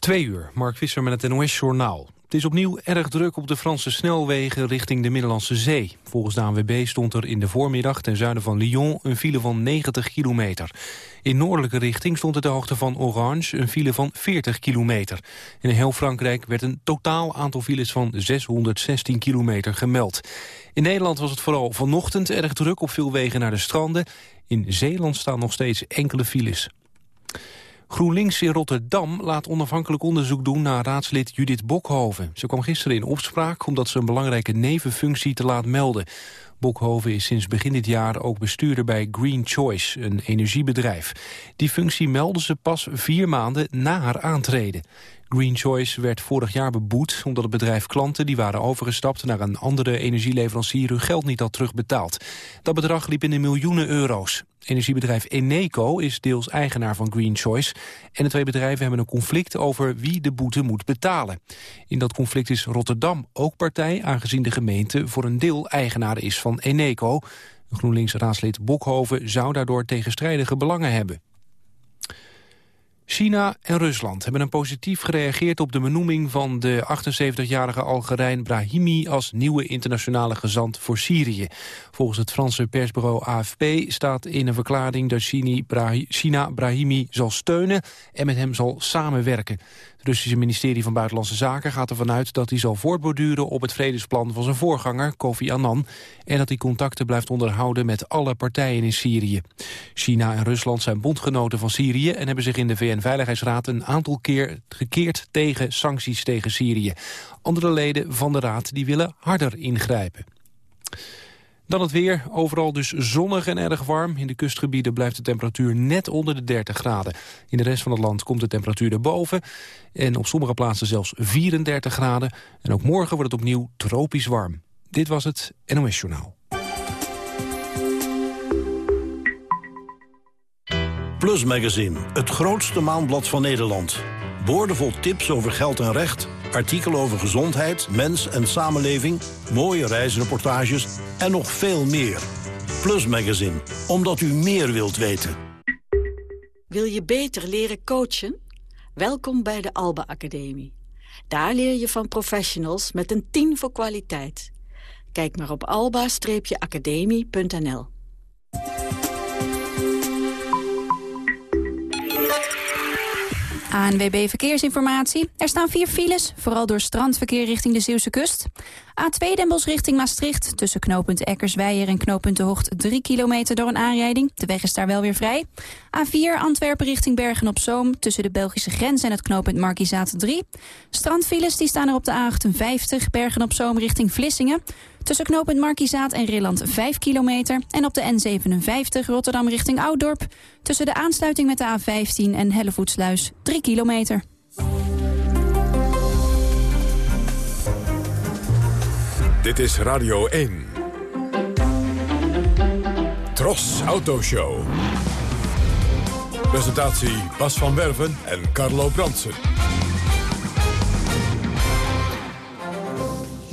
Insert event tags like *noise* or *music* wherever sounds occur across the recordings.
Twee uur, Mark Visser met het NOS-journaal. Het is opnieuw erg druk op de Franse snelwegen richting de Middellandse Zee. Volgens de ANWB stond er in de voormiddag ten zuiden van Lyon een file van 90 kilometer. In noordelijke richting stond er de hoogte van Orange een file van 40 kilometer. In heel Frankrijk werd een totaal aantal files van 616 kilometer gemeld. In Nederland was het vooral vanochtend erg druk op veel wegen naar de stranden. In Zeeland staan nog steeds enkele files. GroenLinks in Rotterdam laat onafhankelijk onderzoek doen naar raadslid Judith Bokhoven. Ze kwam gisteren in opspraak omdat ze een belangrijke nevenfunctie te laat melden. Bokhoven is sinds begin dit jaar ook bestuurder bij Green Choice, een energiebedrijf. Die functie meldde ze pas vier maanden na haar aantreden. Green Choice werd vorig jaar beboet omdat het bedrijf klanten die waren overgestapt naar een andere energieleverancier hun geld niet had terugbetaald. Dat bedrag liep in de miljoenen euro's. Energiebedrijf Eneco is deels eigenaar van Green Choice en de twee bedrijven hebben een conflict over wie de boete moet betalen. In dat conflict is Rotterdam ook partij aangezien de gemeente voor een deel eigenaar is van Eneco. GroenLinks raadslid Bokhoven zou daardoor tegenstrijdige belangen hebben. China en Rusland hebben een positief gereageerd op de benoeming van de 78-jarige Algerijn Brahimi als nieuwe internationale gezant voor Syrië. Volgens het Franse persbureau AFP staat in een verklaring dat China Brahimi zal steunen en met hem zal samenwerken. Het Russische ministerie van Buitenlandse Zaken gaat ervan uit dat hij zal voortborduren op het vredesplan van zijn voorganger, Kofi Annan, en dat hij contacten blijft onderhouden met alle partijen in Syrië. China en Rusland zijn bondgenoten van Syrië en hebben zich in de VN-veiligheidsraad een aantal keer gekeerd tegen sancties tegen Syrië. Andere leden van de raad die willen harder ingrijpen. Dan het weer. Overal dus zonnig en erg warm. In de kustgebieden blijft de temperatuur net onder de 30 graden. In de rest van het land komt de temperatuur erboven. En op sommige plaatsen zelfs 34 graden. En ook morgen wordt het opnieuw tropisch warm. Dit was het NOS Journaal. Plus Magazine, het grootste maandblad van Nederland. Boordevol tips over geld en recht artikelen over gezondheid, mens en samenleving... mooie reisreportages en nog veel meer. Plus Magazine, omdat u meer wilt weten. Wil je beter leren coachen? Welkom bij de Alba Academie. Daar leer je van professionals met een 10 voor kwaliteit. Kijk maar op alba-academie.nl. ANWB Verkeersinformatie. Er staan vier files, vooral door strandverkeer richting de Zeeuwse kust. A2 Den richting Maastricht. Tussen knooppunt Eckersweijer en knooppunt De Hocht 3 kilometer door een aanrijding. De weg is daar wel weer vrij. A4 Antwerpen richting Bergen-op-Zoom. Tussen de Belgische grens en het knooppunt Markizaat 3. Strandfiles die staan er op de A58 Bergen-op-Zoom richting Vlissingen. Tussen knooppunt Markizaat en Rilland 5 kilometer. En op de N57 Rotterdam richting Ouddorp. Tussen de aansluiting met de A15 en Hellevoetsluis 3 kilometer. Dit is Radio 1. Tros Autoshow. Presentatie Bas van Werven en Carlo Bransen.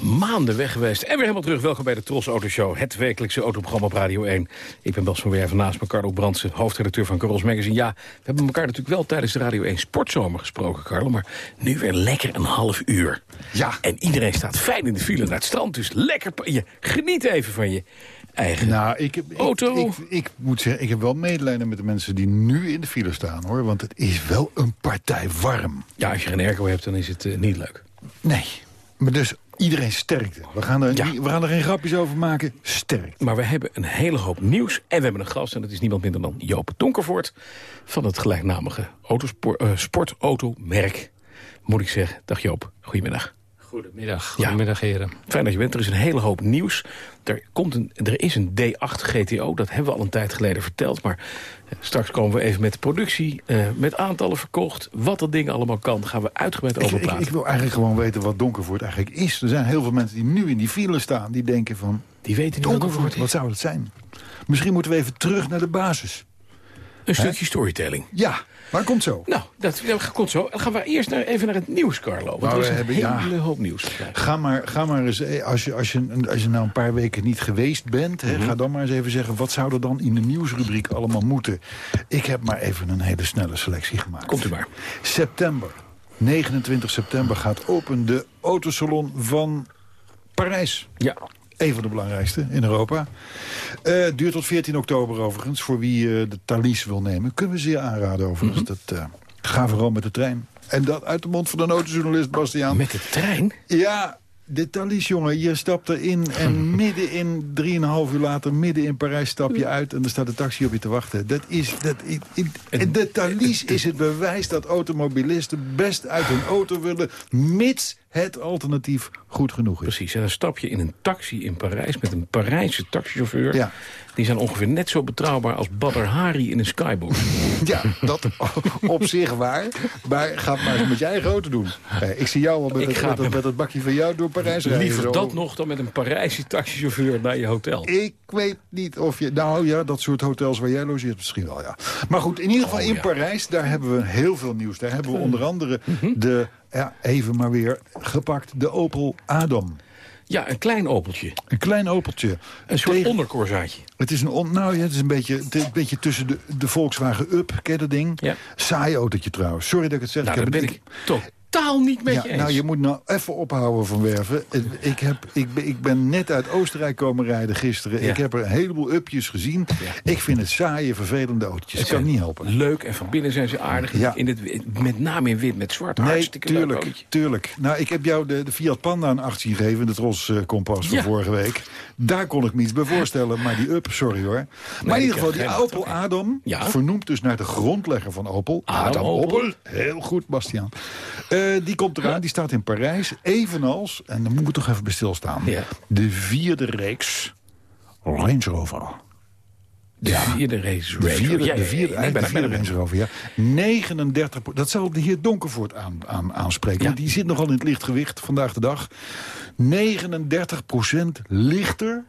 Maanden weg geweest. En weer helemaal terug. Welkom bij de Tros Autoshow. Het wekelijkse autoprogramma op Radio 1. Ik ben Bas van Werven naast me Carlo Brandsen, hoofdredacteur van Carlos Magazine. Ja, we hebben elkaar natuurlijk wel tijdens de Radio 1 Sportzomer gesproken, Carlo. Maar nu weer lekker een half uur. Ja. En iedereen staat fijn in de file naar het strand. Dus lekker, je geniet even van je eigen nou, ik, auto. Ik, ik, ik, moet zeggen, ik heb wel medelijden met de mensen die nu in de file staan, hoor. Want het is wel een partij warm. Ja, als je geen airco hebt, dan is het uh, niet leuk. Nee, maar dus Iedereen sterkte. We gaan, er, we gaan er geen grapjes over maken. Sterk. Maar we hebben een hele hoop nieuws. En we hebben een gast. En dat is niemand minder dan Joop Donkervoort. Van het gelijknamige autosport, uh, sportautomerk. Moet ik zeggen. Dag Joop. Goedemiddag. Goedemiddag. Goedemiddag heren. Fijn dat je bent. Er is een hele hoop nieuws. Er, komt een, er is een D8 GTO. Dat hebben we al een tijd geleden verteld. Maar eh, straks komen we even met de productie. Uh, met aantallen verkocht. Wat dat ding allemaal kan. gaan we uitgebreid over praten. Ik, ik, wil eigenlijk gewoon weten wat Donkervoort eigenlijk is. Er zijn heel veel mensen die nu in die file staan. Die denken van... Die weten niet Donkervoort, wat zou het zijn? Misschien moeten we even terug naar de basis. Een stukje storytelling. Ja, maar komt zo. Nou, dat, dat komt zo. Dan gaan we eerst naar, even naar het nieuws, Carlo. Want nou, er is een hebben, hele ja, hoop nieuws. Ga maar, ga maar eens, eh, als je, als, je, als je nou een paar weken niet geweest bent... Mm -hmm. ga dan maar eens even zeggen, wat zou er dan in de nieuwsrubriek allemaal moeten? Ik heb maar even een hele snelle selectie gemaakt. Komt u maar. September. 29 september gaat open de autosalon van Parijs. Ja. Een van de belangrijkste in Europa. Uh, duurt tot 14 oktober overigens. Voor wie uh, de Thalys wil nemen. Kunnen we zeer aanraden overigens. Mm -hmm. Dat uh, ga vooral met de trein. En dat uit de mond van een autojournalist, Bastiaan. Met de trein? Ja, de Thalys, jongen, je stapt erin en *laughs* midden in, drieënhalf uur later, midden in Parijs stap je uit en er staat de taxi op je te wachten. Dat is, dat, in, in, de Thalys is het bewijs dat automobilisten best uit hun auto willen, mits het alternatief goed genoeg is. Precies, en dan stap je in een taxi in Parijs met een Parijse taxichauffeur. Ja. Die zijn ongeveer net zo betrouwbaar als Badr Hari in een skyboard. *laughs* Ja, dat *laughs* op zich waar. Maar ga het maar eens met eigen auto doen. Ik zie jou al met, het, met, met het bakje van jou door Parijs rijden. Liever zo. dat nog dan met een Parijse taxichauffeur naar je hotel. Ik weet niet of je... Nou ja, dat soort hotels waar jij logeert misschien wel, ja. Maar goed, in ieder geval Oh, in ja. Parijs, daar hebben we heel veel nieuws. Daar hebben we onder andere Mhm. de, ja, even maar weer gepakt, de Opel Adam. Ja, een klein opeltje. Een klein Opeltje. Een soort Tegen- onderkorzaatje. Het is een, on, nou ja, het is een beetje, het is een beetje tussen de, de Volkswagen Up, ken dat ding? Ja. Saai autootje trouwens. Sorry dat ik het zeg. Nou, ik heb ben het- ik totaal niet met ja, je eens. nou, je moet nou even ophouden van werven. Ik, heb, ik, ben, ik ben net uit Oostenrijk komen rijden gisteren. Ja. Ik heb er een heleboel upjes gezien. Ja. Ik vind het saaie, vervelende autootjes. Ik kan niet helpen. Leuk en van binnen zijn ze aardig. Ja. In het, met name in wit met zwart. Nee, Hartstikke leuk tuurlijk, autootje. tuurlijk. Nou, ik heb jou de, de Fiat Panda een 8 zien geven... in de Tros eh, Kompas van Ja. vorige week. Daar kon ik me iets bij voorstellen. Maar die Up, sorry hoor. maar in ieder geval, die Opel Adam... Ja. vernoemd dus naar de grondlegger van Opel. Adam Opel. Heel goed, Bastiaan. Eh, die komt eraan, die staat in Parijs. Evenals, en dan moet ik toch even bij stilstaan... Ja. de vierde reeks Range Rover. De vierde race. De vierde, Ja, ja, de ja, vierde, ja, ik ben eigenlijk de er, vierde ben er. Range Rover, ja. 39, pro- dat zal de heer Donkervoort aan, aan, aanspreken. Ja. Want die zit nogal in het lichtgewicht vandaag de dag. 39% lichter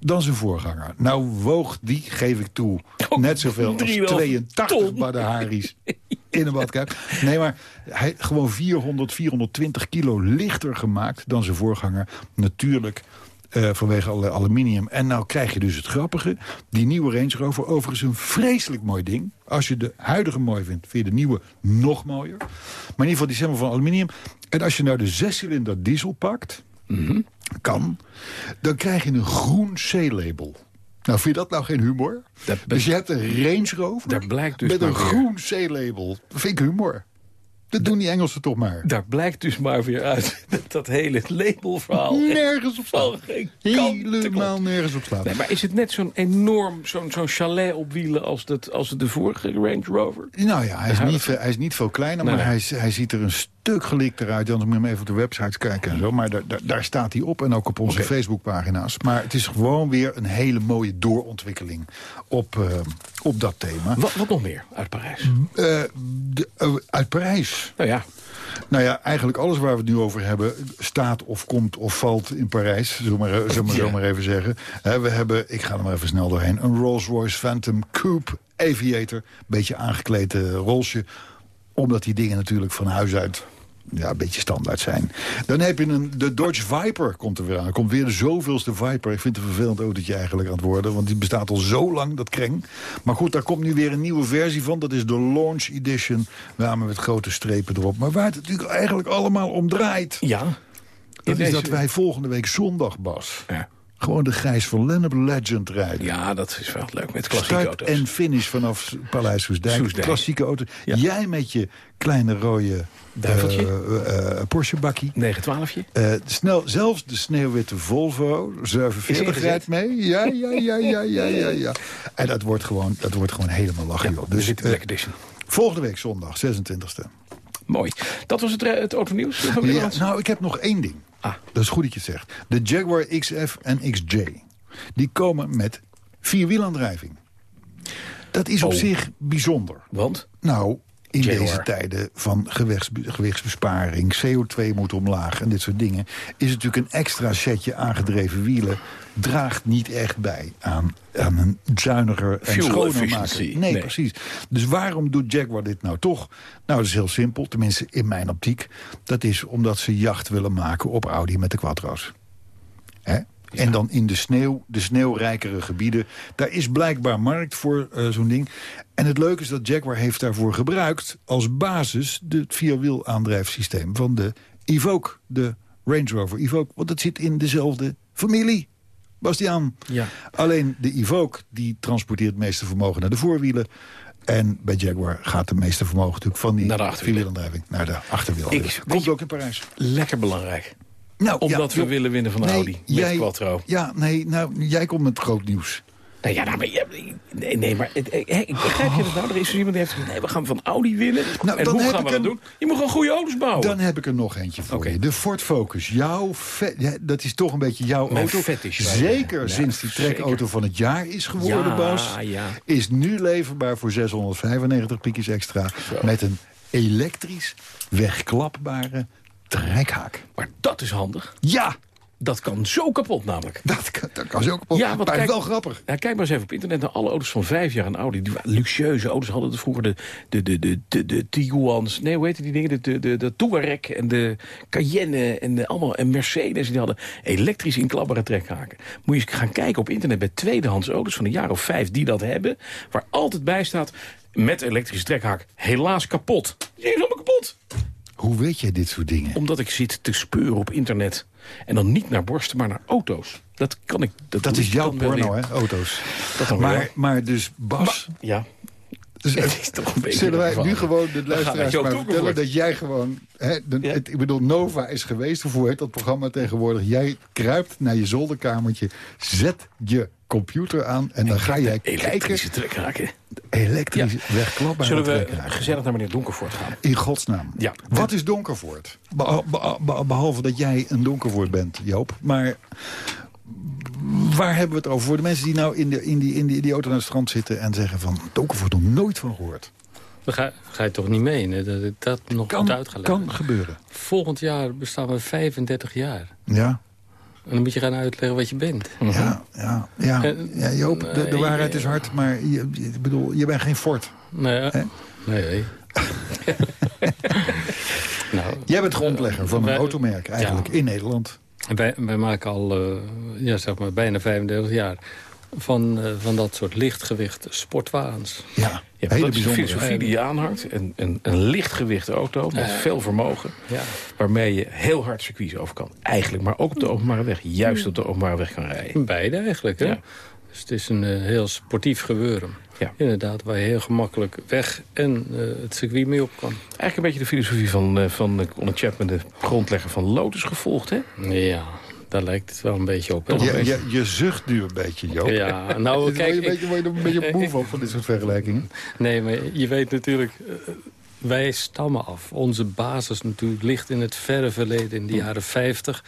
dan zijn voorganger. Nou woog die, geef ik toe, net zoveel als 3,5 82 ton. Badaharis *laughs* in een badkuip. Nee, maar hij gewoon 400, 420 kilo lichter gemaakt dan zijn voorganger. Natuurlijk eh, vanwege alle aluminium. En nou krijg je dus het grappige. Die nieuwe Range Rover, overigens een vreselijk mooi ding. Als je de huidige mooi vindt, vind je de nieuwe nog mooier. Maar in ieder geval, die zijn van aluminium. En als je nou de zescilinder diesel pakt, kan, dan krijg je een groen C-label. Nou, vind je dat nou geen humor? Dat- dus je hebt een Range Rover Daar blijkt dus met een groen C-label. Dat vind ik humor. Dat doen die Engelsen toch maar. Daar blijkt dus maar weer uit dat dat hele labelverhaal... *laughs* Nergens op slaat. Helemaal nergens op slaat. Nee, maar is het net zo'n enorm, zo'n zo'n chalet op wielen als, dat, als de vorige Range Rover? Nou ja, hij is, niet, veel- hij is niet veel kleiner, Nee, maar nee. Hij, is- hij ziet er een stuk gelikter uit. Anders moet je hem even op de websites kijken en zo. Maar daar, daar, daar staat hij op en ook op onze. Facebookpagina's. Maar het is gewoon weer een hele mooie doorontwikkeling op, eh, op dat thema. Wat, wat nog meer uit Parijs? Eh, de- eh, uit Parijs. Nou ja, Nou ja, eigenlijk alles waar we het nu over hebben... staat of komt of valt in Parijs, zullen we maar, zullen we maar, Ja. zo maar even zeggen. We hebben, ik ga er maar even snel doorheen... een Rolls-Royce Phantom Coupe Aviator. Beetje aangekleed eh, Rolsje. Omdat die dingen natuurlijk van huis uit ja, een beetje standaard zijn. Dan heb je een, de Dodge Viper komt er weer aan. Er komt weer de zoveelste Viper. Ik vind het een vervelend autootje eigenlijk aan het worden. Want die bestaat al zo lang, dat kreng. Maar goed, daar komt nu weer een nieuwe versie van. Dat is de Launch Edition. Maar met grote strepen erop. Maar waar het natuurlijk eigenlijk allemaal om draait... ja. dat is dat wij volgende week zondag, Bas... Ja. Gewoon de Gijs van Lennep Legend rijden. Ja, dat is wel leuk met klassieke Start auto's. en finish vanaf Paleis Soesdijk. Soesdijk. Klassieke auto. Ja. Jij met je kleine rode Duiveltje. eh, eh, Porsche bakkie. 912 Eh, snel, zelfs de sneeuwwitte Volvo 47 ingezet. rijdt mee. Ja, ja, ja, ja, ja, ja, ja. En dat wordt gewoon, dat wordt gewoon helemaal lachen. joh. Dus Dus eh, volgende week zondag, 26e. Mooi. Dat was het, eh, het autonieuws Ja, nou, ik heb nog één ding. Ah. Dat is goed dat je het zegt. De Jaguar XF en XJ. Die komen met vierwielaandrijving. Dat is op Oh. zich bijzonder. Want? Nou, in Jaguar. deze tijden van gewichts, gewichtsbesparing, CO2 moet omlaag en dit soort dingen... is natuurlijk een extra setje aangedreven wielen... draagt niet echt bij aan, aan een zuiniger en schoner maken. Nee, Nee. precies. Dus waarom doet Jaguar dit nou toch? Nou, dat is heel simpel, tenminste in mijn optiek. Dat is omdat ze jacht willen maken op Audi met de quattro's. En dan in de sneeuw, de sneeuwrijkere gebieden. Daar is blijkbaar markt voor uh, zo'n ding. En het leuke is dat Jaguar heeft daarvoor gebruikt... als basis het vierwielaandrijfsysteem van de Evoque. De Range Rover Evoque. Want het zit in dezelfde familie. Bastiaan. Ja. Alleen de Evoque die transporteert het meeste vermogen naar de voorwielen. En bij Jaguar gaat de meeste vermogen natuurlijk van die naar de achterwielaandrijving. Naar de achterwiel. Komt ook in Parijs. Lekker belangrijk. Nou, Omdat we willen winnen van Audi met jij, Quattro. Ja, nee, nou, jij komt met groot nieuws. Nou ja, nou, maar, nee, nee, maar ik begrijp je het nou? Er is dus iemand die heeft gezegd, nee, we gaan van Audi winnen. Nou, en hoe gaan we dat doen? Je moet gewoon goede auto's bouwen. Dan heb ik er nog eentje voor okay. je. De Ford Focus. Jouw ja, dat is toch een beetje jouw Mijn auto. Fetish, zeker sinds die trekauto van het jaar is geworden, ja, Bas. Ja. Is nu leverbaar voor 695 piekjes extra. Met een elektrisch wegklapbare trekhaak. Maar dat is handig. Ja, dat kan zo kapot namelijk. Dat kan, dat kan zo kapot. Ja, want kijk, wel grappig. Ja, kijk maar eens even op internet naar alle auto's van vijf jaar en Audi. Die luxueuze auto's hadden het vroeger de, de, de, de, de, de Tiguan's. Nee, hoe heet die dingen? De, de, de, de Touareg en de Cayenne en, de, allemaal, en Mercedes. Die hadden elektrisch inklapbare trekhaken. Moet je eens gaan kijken op internet bij tweedehands auto's van een jaar of vijf die dat hebben. Waar altijd bij staat, met elektrische trekhaak, helaas kapot. Die is helemaal kapot. Hoe weet jij dit soort dingen? Omdat ik zit te speuren op internet. En dan niet naar borsten, maar naar auto's. Dat kan ik. Dat, dat is jouw porno, hè? Auto's. Dat maar, maar dus Bas. ja. Dus *laughs* het is toch een beetje zullen wij nu gewoon de luisteraars maar vertellen dat jij gewoon... Hè, het, ik bedoel, Nova is geweest, hoe heet dat programma tegenwoordig? Jij kruipt naar je zolderkamertje, zet je computer aan... en dan ga jij elektrische kijken... Elektrische Elektrisch ja. Zullen we gezellig naar meneer Donkervoort gaan? In godsnaam. Ja. Wat is Donkervoort? Behalve dat jij een Donkervoort bent, Joop. Maar waar hebben we het over? Voor de mensen die nou in, de, in, die, in die, die auto naar het strand zitten... en zeggen van, Donkervoort nog nooit van gehoord. We ga, ga je toch niet mee, dat ik dat nog kan, goed uitgelegd. Kan gebeuren. Volgend jaar bestaan we 35 jaar. Ja. En dan moet je gaan uitleggen wat je bent. Ja, ja, ja. ja Joop, de, de waarheid is hard, maar je, ik bedoel, je bent geen fort. Nee, nee. nee. *laughs* nou, Jij bent grondlegger van een automerk eigenlijk in Nederland. Wij, wij maken al uh, ja, zeg maar bijna 35 jaar van, uh, van dat soort lichtgewicht sportwagens. Ja, ja hele dat is de filosofie die je aanhangt. Een, een, een lichtgewicht auto met veel vermogen. Ja. Waarmee je heel hard circuits over kan. Eigenlijk, maar ook op de openbare weg. Juist op de openbare weg kan rijden. Beide eigenlijk, hè? Ja. Dus het is een uh, heel sportief gebeuren. Ja. Inderdaad, waar je heel gemakkelijk weg en uh, het circuit mee op kan. Eigenlijk een beetje de filosofie van, uh, van Conor Chapman, de grondlegger van Lotus, gevolgd, hè? Ja, daar lijkt het wel een beetje op. Je, je, je, zucht nu een beetje, Joop. Ja, nou, *laughs* kijk... Word je, word je een beetje moe van, van dit soort vergelijkingen? Nee, maar je weet natuurlijk... wij stammen af. Onze basis natuurlijk ligt in het verre verleden, in de jaren 50.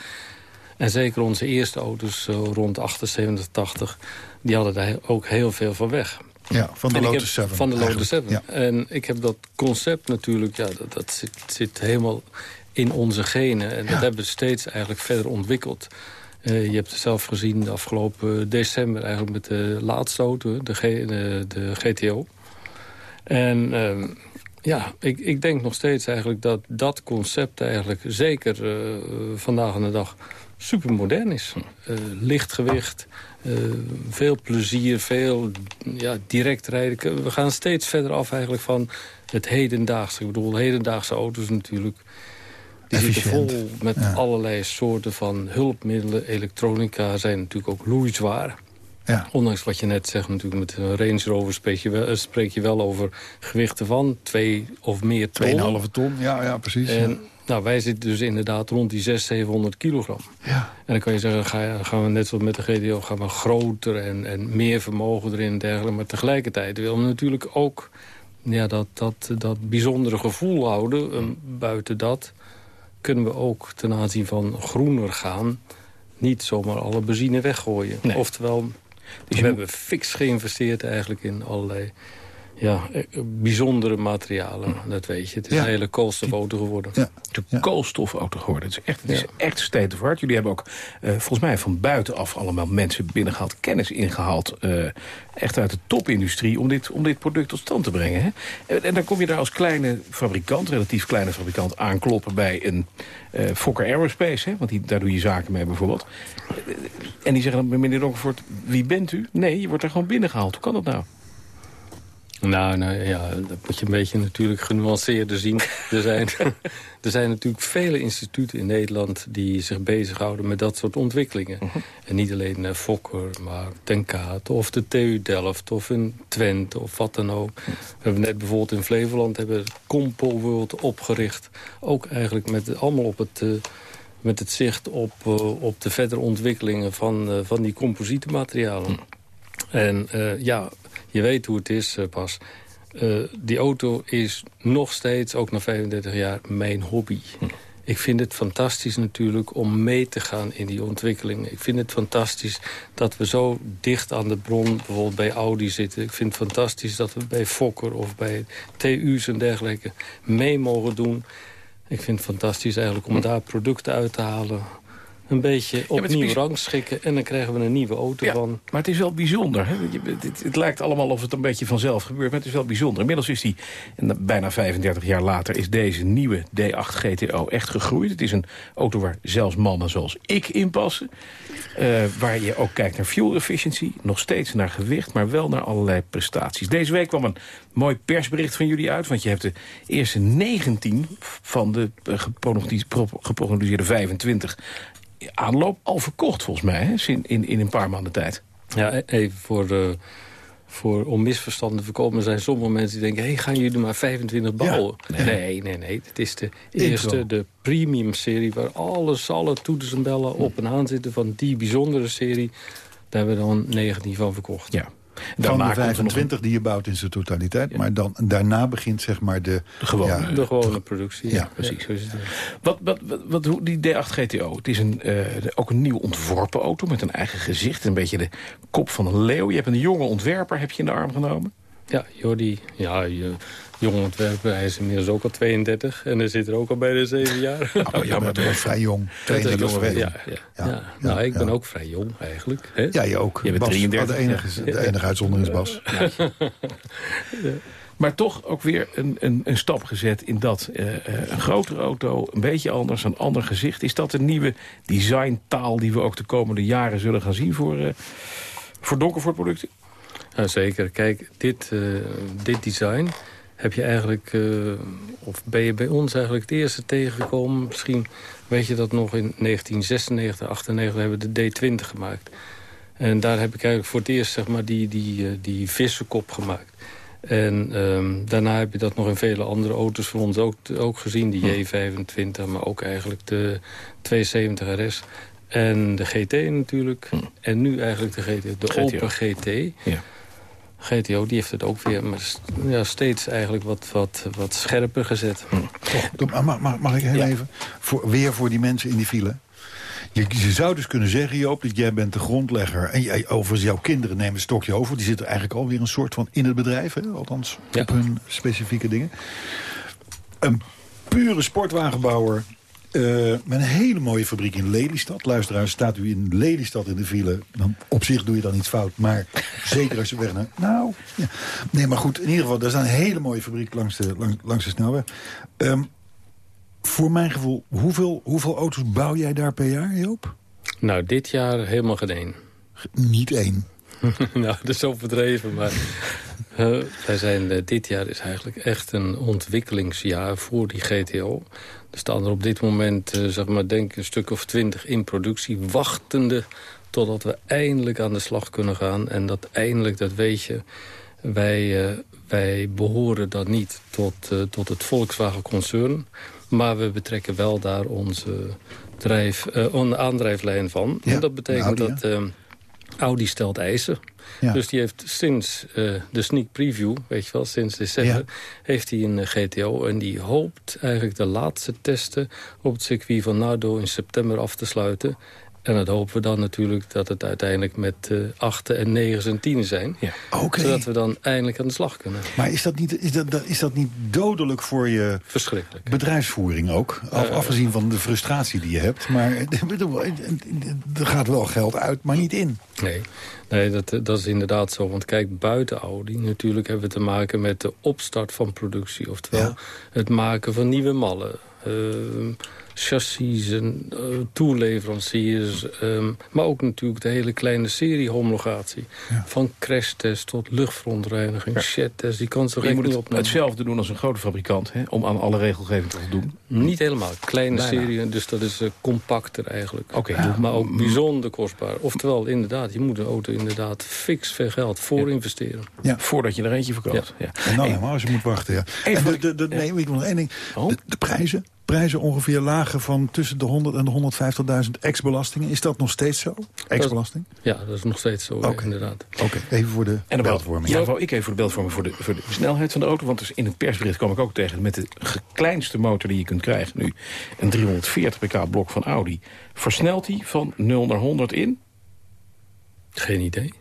En zeker onze eerste auto's rond 78, 80... die hadden daar ook heel veel van weg. Ja, van de Lotus 7. Van de Lotus 7. Ja. En ik heb dat concept natuurlijk... Ja, dat, dat zit, zit helemaal in onze genen. En dat hebben we steeds eigenlijk verder ontwikkeld. Uh, je hebt het zelf gezien de afgelopen december eigenlijk met de laatste auto, de, G, de, de GTO. En uh, ja, ik, ik denk nog steeds eigenlijk dat dat concept eigenlijk zeker uh, vandaag aan de dag super modern is. Uh, lichtgewicht, veel plezier, veel ja, direct rijden. We gaan steeds verder af eigenlijk van het hedendaagse. Ik bedoel, hedendaagse auto's natuurlijk die zitten vol met allerlei soorten van hulpmiddelen. Elektronica zijn natuurlijk ook loeizwaar. Ja. Ondanks wat je net zegt, natuurlijk met een Range Rover spreek je wel, spreek je wel over gewichten van twee of meer ton. 2,5 ton, ja, ja precies. En, Nou, wij zitten dus inderdaad rond die 600, 700 kilogram. Ja. En dan kan je zeggen, ga, gaan we net zoals met de GDO, gaan we groter en, en meer vermogen erin en dergelijke. Maar tegelijkertijd willen we natuurlijk ook ja, dat, dat, dat bijzondere gevoel houden. En buiten dat kunnen we ook ten aanzien van groener gaan... niet zomaar alle benzine weggooien. Nee. Oftewel, dus we hebben fix geïnvesteerd eigenlijk in allerlei ja, eh, bijzondere materialen, dat weet je. Het is Ja. een hele koolstofauto geworden. Ja. de koolstofauto geworden. Het is echt, het is echt state of art. Jullie hebben ook eh, volgens mij van buitenaf allemaal mensen binnengehaald, kennis ingehaald. eh, echt uit de topindustrie om dit, om dit product tot stand te brengen. Hè? En, en dan kom je daar als kleine fabrikant, relatief kleine fabrikant, aankloppen bij een eh Fokker Aerospace. Hè? Want die, daar doe je zaken mee bijvoorbeeld. En die zeggen dan, meneer Rockford, wie bent u? Nee, je wordt er gewoon binnengehaald. Hoe kan dat nou? Nou, nou ja, dat moet je een beetje natuurlijk genuanceerder zien. Er zijn, *laughs* er zijn natuurlijk vele instituten in Nederland... die zich bezighouden met dat soort ontwikkelingen. En niet alleen eh, Fokker, maar Ten Kate of de TU Delft... of in Twente of wat dan ook. We hebben net bijvoorbeeld in Flevoland... hebben Compo World opgericht. Ook eigenlijk met, allemaal op het... eh, met het zicht op, eh, op de verdere ontwikkelingen van, van die composietenmaterialen. En eh, ja, je weet hoe het is, eh, Bas. Eh, die auto is nog steeds, ook na 35 jaar, mijn hobby. Ik vind het fantastisch natuurlijk om mee te gaan in die ontwikkelingen. Ik vind het fantastisch dat we zo dicht aan de bron, bijvoorbeeld bij Audi zitten. Ik vind het fantastisch dat we bij Fokker of bij TU's en dergelijke mee mogen doen. Ik vind het fantastisch eigenlijk om daar producten uit te halen. Een beetje opnieuw rangschikken en dan krijgen we een nieuwe auto Ja, van. maar het is wel bijzonder. Hè? Het, het lijkt allemaal of het een beetje vanzelf gebeurt, maar het is wel bijzonder. Inmiddels is die, en bijna 35 jaar later, is deze nieuwe D8 GTO echt gegroeid. Het is een auto waar zelfs mannen zoals ik in passen. Eh, waar je ook kijkt naar fuel efficiency, nog steeds naar gewicht, maar wel naar allerlei prestaties. Deze week kwam een mooi persbericht van jullie uit, want je hebt de eerste 19 van de eh, geprognosticeerde pro- geprognosticeerde 25 aanloop al verkocht, volgens mij, hè? In, in, in een paar maanden tijd. Ja, e- even voor, eh, voor om misverstanden te voorkomen. Zijn sommige mensen die denken... Hey, gaan jullie maar 25 bouwen? nee. nee, nee, Het is de eerste, de premium serie... waar alles, alle toeters en bellen op en aan zitten van die bijzondere serie. Daar hebben we dan 19 van verkocht. Ja. Van Daarna de komt er nog 25 die je bouwt in zijn totaliteit. Maar dan, daarna begint zeg maar de... De gewone. ja, De gewone productie. Ja, precies. zo is het. Wat, wat, wat, wat, hoe- die D8 GTO, het is een, eh, ook een nieuw ontworpen auto met een eigen gezicht. Een beetje de kop van een leeuw. Je hebt een jonge ontwerper heb je in de arm genomen. Ja, Jordi, ja, je, jonge ontwerper, hij is inmiddels ook al 32 en hij zit er ook al bij de 7 jaar. *laughs* Oh, ja, maar toch vrij jong. *laughs* Dat is 32 is vrij ja, jong. ja, ja. Ja, Nou, ja, ik ben ook vrij jong eigenlijk. Hè? Ja, je ook. Je bent Bas, 33, De enige, de enige uitzondering is Bas. *laughs* Maar toch ook weer een, een, een stap gezet in dat. eh, eh, een grotere auto, een beetje anders, een ander gezicht. Is dat een nieuwe designtaal die we ook de komende jaren zullen gaan zien voor, eh voor Donkervoort producten? Ja, zeker. Kijk, dit, eh, dit design heb je eigenlijk... eh, of ben je bij ons eigenlijk het eerste tegengekomen. Misschien weet je dat nog in 1996, 98 hebben we de D20 gemaakt. En daar heb ik eigenlijk voor het eerst zeg maar, die, die, eh, die vissenkop gemaakt. En ehm, daarna heb je dat nog in vele andere auto's van ons ook, ook gezien. Die J25, maar ook eigenlijk de 270 RS. En de GT natuurlijk. En nu eigenlijk de GT, de. Open GT. Ja. GTO die heeft het ook weer ja, steeds eigenlijk wat, wat, wat scherper gezet. Toch, mag, mag, mag ik heel Ja. even? Voor, weer voor die mensen in die file. Je, je zou dus kunnen zeggen, Joop, dat jij bent de grondlegger... en jij, overigens jouw kinderen nemen het stokje over. Die zitten eigenlijk alweer een soort van in het bedrijf. Hè? Althans, Ja. op hun specifieke dingen. Een pure sportwagenbouwer... eh, met een hele mooie fabriek in Lelystad. Luisteraars, staat u in Lelystad in de file... dan op zich doe je dan iets fout. Maar *laughs* zeker als je weg naar... Nou, ja. nee, maar goed, in ieder geval... er staat een hele mooie fabriek langs de, langs, langs de snelweg. Ehm, voor mijn gevoel, hoeveel, hoeveel auto's bouw jij daar per jaar, Joop? Nou, dit jaar helemaal geen één. Niet één. *laughs* nou, dat is overdreven, maar wij zijn, eh, dit jaar is eigenlijk echt een ontwikkelingsjaar voor die GTO. Er staan er op dit moment, eh, zeg maar, denk een stuk of twintig in productie, wachtende totdat we eindelijk aan de slag kunnen gaan. En dat eindelijk, dat weet je, wij, eh, wij behoren dan niet tot, tot het Volkswagen-concern. Maar we betrekken wel daar onze drijf, aandrijflijn van. Ja, en dat betekent dat Audi stelt eisen. Ja. Dus die heeft sinds eh, de sneak preview, weet je wel, sinds december... Ja. heeft hij een eh, GTO en die hoopt eigenlijk de laatste testen... op het circuit van Nardo in september af te sluiten. En dat hopen we dan natuurlijk dat het uiteindelijk met uh, achten en negens en tienen zijn. Ja. Oké. Zodat we dan eindelijk aan de slag kunnen. Maar is dat niet, is dat, is dat niet dodelijk voor je Verschrikkelijk. bedrijfsvoering ook? Af, Uh, afgezien van de frustratie die je hebt. Maar bedoel, er gaat wel geld uit, maar niet in. Nee, nee dat, dat is inderdaad zo. Want kijk, buiten Audi natuurlijk hebben we te maken met de opstart van productie. Oftewel Ja. het maken van nieuwe mallen. eh, chassis en eh, toeleveranciers. ehm, maar ook natuurlijk de hele kleine serie homologatie. Ja. Van crashtest tot luchtverontreiniging, shed-test. Die kan ze Je echt moet niet het, opnemen. hetzelfde doen als een grote fabrikant... Hè, om aan alle regelgeving te voldoen. Niet helemaal. Kleine Bijna. serie, dus dat is eh, compacter eigenlijk. Oké. Maar ook bijzonder kostbaar. Oftewel, inderdaad, je moet een auto inderdaad fix veel geld voor Ja. investeren. Ja. Voordat je er eentje verkoopt. Ja. En dan helemaal als je moet wachten, ja. Even En de, ik- de, de, nee, ik wil nog één ding. De, de prijzen, prijzen ongeveer lagen van tussen de 100 en de 150.000 ex-belastingen. Is dat nog steeds zo? Ex-belasting? Ja, dat is nog steeds zo, Oké. inderdaad. Oké, even voor de En beeldvorming. ja, wou ik even voor de beeldvorming voor de, voor de snelheid van de auto. Want dus in het persbericht kwam ik ook tegen... met de kleinste motor die je kunt krijgen nu... een 340 pk blok van Audi. Versnelt hij van 0 naar 100 in? Geen idee.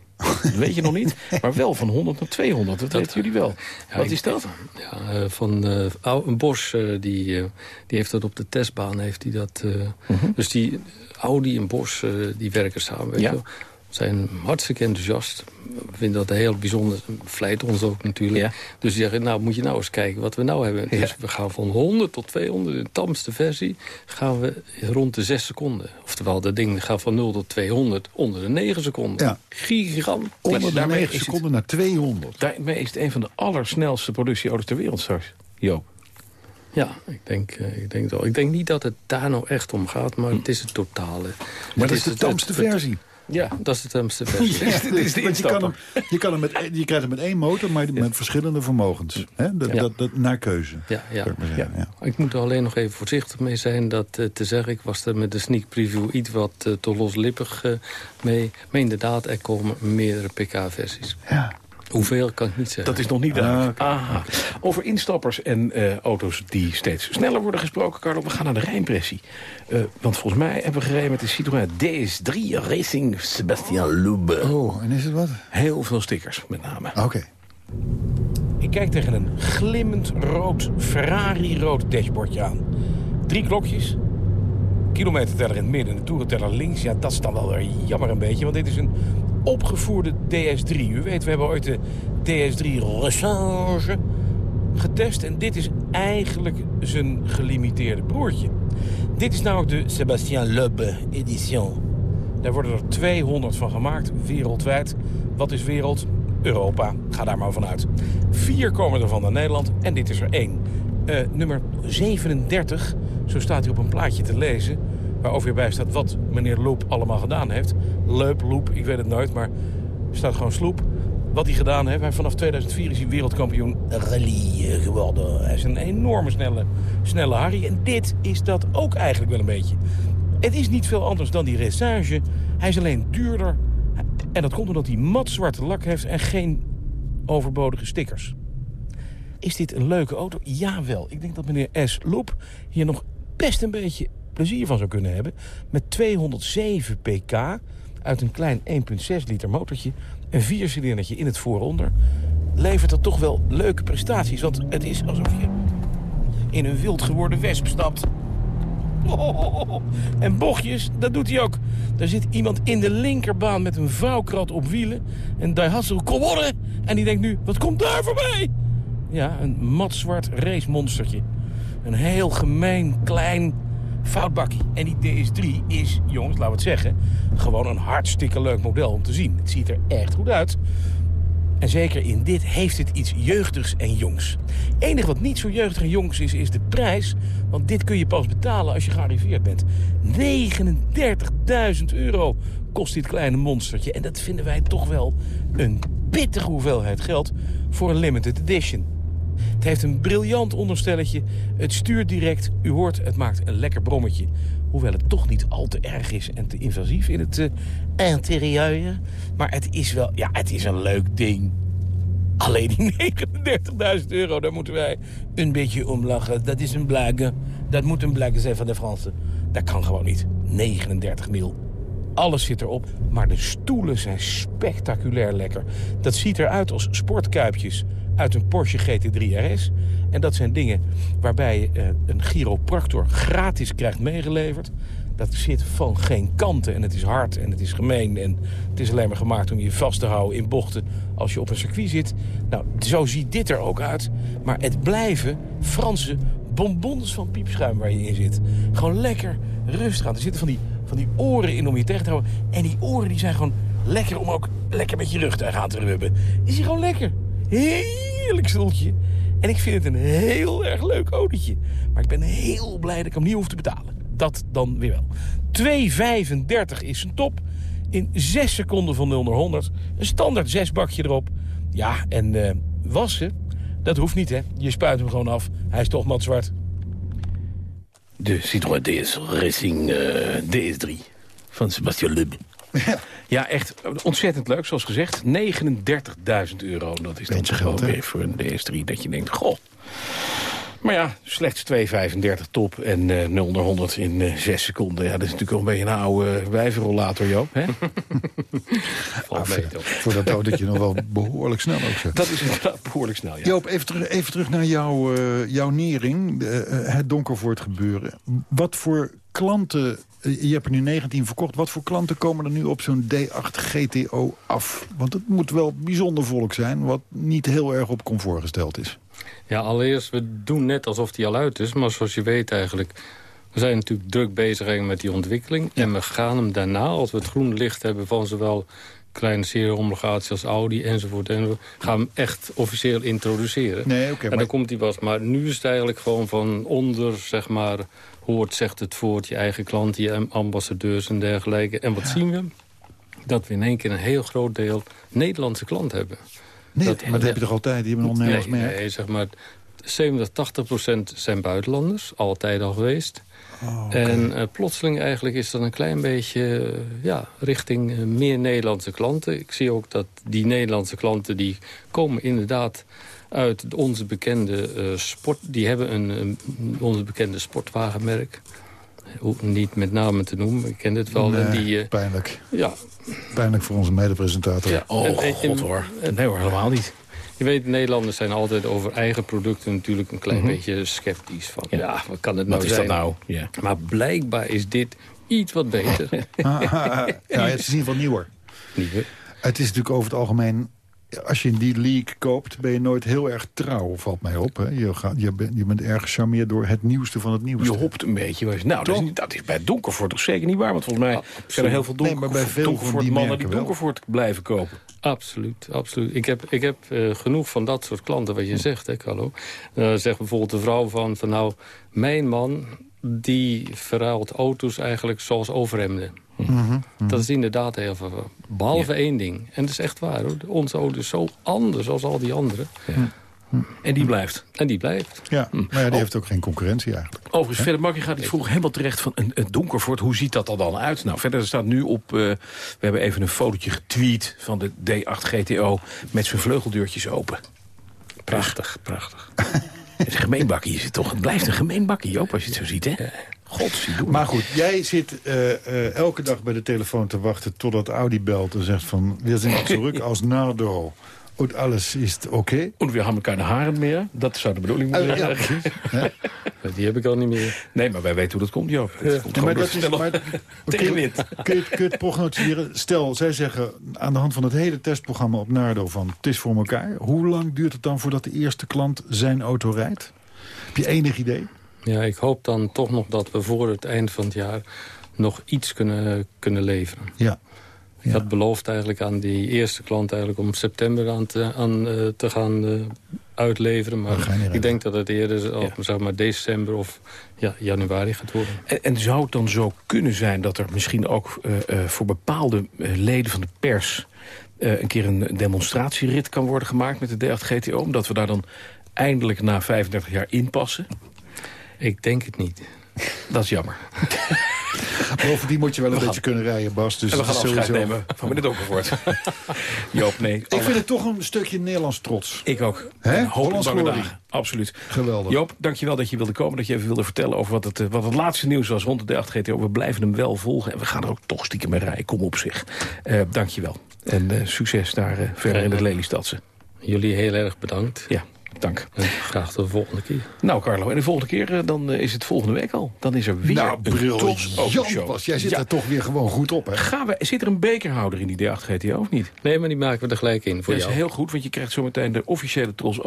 Dat weet je nog niet. Maar wel van 100 naar 200. Dat, weten jullie wel. Ja, Wat is dat? Ja, eh, van Au- een Bosch, eh, die, die heeft dat op de testbaan. Heeft die dat, eh, Dus die Audi en Bosch, die werken samen. Weet Ja. je wel. Zijn hartstikke enthousiast. We vinden dat heel bijzonder. Vlijt ons ook natuurlijk. Ja. Dus die zeggen, nou moet je nou eens kijken wat we nou hebben. Ja. Dus we gaan van 100 tot 200, in de tamste versie, gaan we rond de 6 seconden. Oftewel, dat ding gaat van 0 tot 200 onder de 9 seconden. Ja. Gigantisch. Onder de daarmee 9 is het- seconden naar 200. Daarmee is het een van de allersnelste productieauto's ter wereld straks. Joop. Ja, ik denk, eh, ik denk wel. Ik denk niet dat het daar nou echt om gaat, maar het is het totale. Maar Het dat is de tamste het- versie. Ja, dat is de tamste versie. Dit is de Want je, kan hem, instapper. je, kan hem met, je krijgt hem met één motor, maar met verschillende vermogens. Hè? Dat, Ja. dat, dat, naar keuze. Ja, ja. ik ja. Ik moet er alleen nog even voorzichtig mee zijn dat eh, te zeggen. Ik was er met de sneak preview iets wat eh, te loslippig eh, mee. Maar inderdaad, er komen meerdere pk-versies. Ja. Hoeveel kan ik niet zeggen. Dat is nog niet duidelijk. Aha. Over instappers en eh, auto's die steeds sneller worden gesproken, Carlo. We gaan naar de Rijnpressie. Eh, want volgens mij hebben we gereden met de Citroën DS3 Racing Sebastian Loeb. Oh, en is het wat? Heel veel stickers, met name. Oké. Ik kijk tegen een glimmend rood Ferrari-rood dashboardje aan. Drie klokjes. Kilometerteller in het midden en de toerenteller links. Ja, dat is dan wel weer jammer een beetje. Want dit is een opgevoerde DS3. U weet, we hebben ooit de DS3 Rechange getest. En dit is eigenlijk zijn gelimiteerde broertje. Dit is namelijk de Sébastien Loeb Edition. Daar worden er 200 van gemaakt, wereldwijd. Wat is wereld? Europa. Ga daar maar vanuit. Vier komen er van naar Nederland en dit is er één. Eh, nummer 37, zo staat hij op een plaatje te lezen... waar ook weer bij staat wat meneer Loop allemaal gedaan heeft. Leup, Loop, ik weet het nooit, maar staat gewoon Sloep. Wat hij gedaan heeft, hij, vanaf 2004 is hij wereldkampioen rally eh, geworden. Hij is een enorme snelle, snelle Harry. En dit is dat ook eigenlijk wel een beetje. Het is niet veel anders dan die Ressage. Hij is alleen duurder. En dat komt omdat hij mat zwarte lak heeft en geen overbodige stickers. Is dit een leuke auto? Jawel. Ik denk dat meneer S. Loop hier nog best een beetje plezier van zou kunnen hebben. Met 207 pk uit een klein 1,6 liter motortje... een viercilindertje in het vooronder... levert dat toch wel leuke prestaties. Want het is alsof je in een wild geworden wesp stapt. En bochtjes, dat doet hij ook. Daar zit iemand in de linkerbaan met een vouwkrat op wielen. En Daihatsu worden. En die denkt nu, wat komt daar voorbij? Ja, een matzwart racemonstertje. Een heel gemeen, klein foutbakkie. En die DS3 is, jongens, laten we het zeggen... gewoon een hartstikke leuk model om te zien. Het ziet er echt goed uit. En zeker in dit heeft het iets jeugdigs en jongs. Het enige wat niet zo jeugdig en jongs is, is de prijs. Want dit kun je pas betalen als je gearriveerd bent. 39.000 euro kost dit kleine monstertje. En dat vinden wij toch wel een pittige hoeveelheid geld voor een limited edition. Het heeft een briljant onderstelletje. Het stuurt direct. U hoort, het maakt een lekker brommetje. Hoewel het toch niet al te erg is en te invasief in het eh, interieur. Maar het is wel, ja, het is een leuk ding. Alleen die 39.000 euro, daar moeten wij een beetje om lachen. Dat is een blague. Dat moet een blague zijn van de Fransen. Dat kan gewoon niet. 39 mil. Alles zit erop. Maar de stoelen zijn spectaculair lekker. Dat ziet eruit als sportkuipjes uit een Porsche GT3 RS. En dat zijn dingen waarbij je eh, een chiropractor gratis krijgt meegeleverd. Dat zit van geen kanten en het is hard en het is gemeen. En het is alleen maar gemaakt om je vast te houden in bochten als je op een circuit zit. Nou, zo ziet dit er ook uit. Maar het blijven Franse bonbons van piepschuim waar je in zit. Gewoon lekker rustig aan. Er zitten van die, van die oren in om je tegen te houden. En die oren die zijn gewoon lekker om ook lekker met je rug aan te rubben. Is hij gewoon lekker. Heerlijk stoeltje. En ik vind het een heel erg leuk autootje. Maar ik ben heel blij dat ik hem niet hoef te betalen. Dat dan weer wel. 2,35 is een top. In 6 seconden van 0 naar 100. Een standaard zesbakje erop. Ja, en uh, wassen, dat hoeft niet, hè. Je spuit hem gewoon af. Hij is toch mat zwart. De Citroën DS Racing uh, DS3 van Sebastian Lubin. Ja. ja, echt ontzettend leuk, zoals gezegd. 39.000 euro, dat is dan geld weer voor een DS3. Dat je denkt, goh, maar ja, slechts 2,35 top en uh, 0 naar 100 in uh, 6 seconden. Ja, dat is natuurlijk wel een beetje een oude wijverrollator, Joop. Hè? *laughs* ah, voor dat autootje nog wel behoorlijk snel ook. Zeg. Dat is inderdaad behoorlijk snel, ja. Joop, even, terug, even terug naar jouw, uh, jouw nering, het Donkervoort gebeuren. Wat voor klanten je hebt er nu 19 verkocht. Wat voor klanten komen er nu op zo'n D8 GTO af? Want het moet wel bijzonder volk zijn... wat niet heel erg op comfort gesteld is. Ja, allereerst, we doen net alsof die al uit is. Maar zoals je weet eigenlijk... We zijn natuurlijk druk bezig met die ontwikkeling. En we gaan hem daarna, als we het groene licht hebben... van zowel kleine serie-homologatie als Audi enzovoort, enzovoort... gaan we hem echt officieel introduceren. Nee, oké. en dan komt hij pas. Maar nu is het eigenlijk gewoon van onder, zeg maar... hoort, zegt het voort, je eigen klant, je ambassadeurs en dergelijke. En wat zien we? Dat we in één keer een heel groot deel Nederlandse klant hebben. Nee, dat, maar dat heb je toch altijd? Die hebben nog nergens nee, Nee, zeg maar 70, 80 procent zijn buitenlanders. Altijd al geweest. Oh, En uh, plotseling eigenlijk is dat een klein beetje uh, ja, richting uh, meer Nederlandse klanten. Ik zie ook dat die Nederlandse klanten die komen inderdaad uit onze bekende sport. Die hebben een, een, onze bekende sportwagenmerk. Niet met name te noemen, ik ken het wel. Nee, en die, pijnlijk. Ja. Pijnlijk voor onze medepresentator. Ja, oh, en, en, god hoor. Nee hoor, helemaal niet. Je weet, Nederlanders zijn altijd over eigen producten natuurlijk een klein mm -hmm. beetje sceptisch. Van, ja, wat kan het nou wat zijn? is dat nou? Yeah. Maar blijkbaar is dit iets wat beter. *laughs* Ja, het is in ieder geval nieuwer. Nieuwer. Het is natuurlijk over het algemeen als je in die league koopt, ben je nooit heel erg trouw, valt mij op. Hè? Je, gaat, je, bent, je bent erg gecharmeerd door het nieuwste van het nieuwste. Je hopt een beetje. Nou, dat is, niet, dat is, bij Donkervoort toch zeker niet waar. Want volgens mij zijn er heel veel donker, nee, maar bij veel Donkervoort die mannen die Donkervoort blijven kopen. Absoluut, absoluut. Ik heb, ik heb uh, genoeg van dat soort klanten, wat je zegt, hè, Carlo. Uh, zegt bijvoorbeeld de vrouw van, van nou, mijn man die verruilt auto's eigenlijk zoals overhemden. Mm -hmm. Dat is inderdaad heel veel. Behalve ja. één ding. En dat is echt waar. Hoor. Onze auto is zo anders als al die anderen. Ja. En die blijft. En die blijft. Ja, maar ja, die oh. heeft ook geen concurrentie eigenlijk. Overigens, verder, Mark, je gaat iets vroeg helemaal terecht van een, een Donkervoort. Hoe ziet dat er dan uit? Nou, verder staat nu op... Uh, we hebben even een fotootje getweet van de D8 GTO... met zijn vleugeldeurtjes open. Prachtig, prachtig. *laughs* *laughs* Het is een gemeenbakkie, is het toch? Het blijft een gemeenbakkie, ook als je het zo ziet, hè? Godzijdank. Maar goed, jij zit uh, uh, elke dag bij de telefoon te wachten... totdat Audi belt en zegt van... we zijn terug als Nardo. Und alles is oké. Okay. En we hebben keine haren meer. Dat zou de bedoeling moeten uh, zijn. Ja, ja. Die heb ik al niet meer. Nee, maar wij weten hoe dat komt, Joop. Ja. komt maar dat is, maar, *laughs* Tegenwind. Kun je, kun je het prognosticeren? Stel, zij zeggen aan de hand van het hele testprogramma op Nardo... van het is voor elkaar. Hoe lang duurt het dan voordat de eerste klant zijn auto rijdt? Heb je enig idee? Ja, ik hoop dan toch nog dat we voor het eind van het jaar... nog iets kunnen, kunnen leveren. Ja. Ik ja. had beloofd eigenlijk aan die eerste klant eigenlijk om september aan te, aan, uh, te gaan uh, uitleveren. Maar ik denk dat het eerder ja. zeg maar december of ja, januari gaat worden. En, en, zou het dan zo kunnen zijn dat er misschien ook uh, voor bepaalde leden van de pers... een keer een demonstratierit kan worden gemaakt met de D8 GTO? Omdat we daar dan eindelijk na 35 jaar inpassen? Ik denk het niet. Dat is jammer. *laughs* Bovendien moet je wel een beetje kunnen rijden, Bas. Dus en we gaan dat is afscheid sowieso- nemen van meneer Donkervoort. *laughs* Joop, nee. Ik vind het toch een stukje Nederlands trots. Ik ook. Hè? Hollands dagen. Absoluut. Geweldig. Joop, dankjewel dat je wilde komen. Dat je even wilde vertellen over wat het, eh, wat het laatste nieuws was rond de 8 GTO. We blijven hem wel volgen. En we gaan er ook toch stiekem mee rijden. Kom op zich. Eh dankjewel. En eh, succes daar verder in het Lelystadse. Jullie heel erg bedankt. Ja, dank. En graag de volgende keer. Nou, Carlo, en de volgende keer eh, dan eh, is het volgende week al. Dan is er weer Nou, een Autoshow. Bas. Jij zit Ja. er toch weer gewoon goed op, hè? Gaan we, zit er een bekerhouder in die D8 GTO of niet? Nee, maar die maken we er gelijk in voor dat is jou. heel goed, want je krijgt zometeen de officiële Tros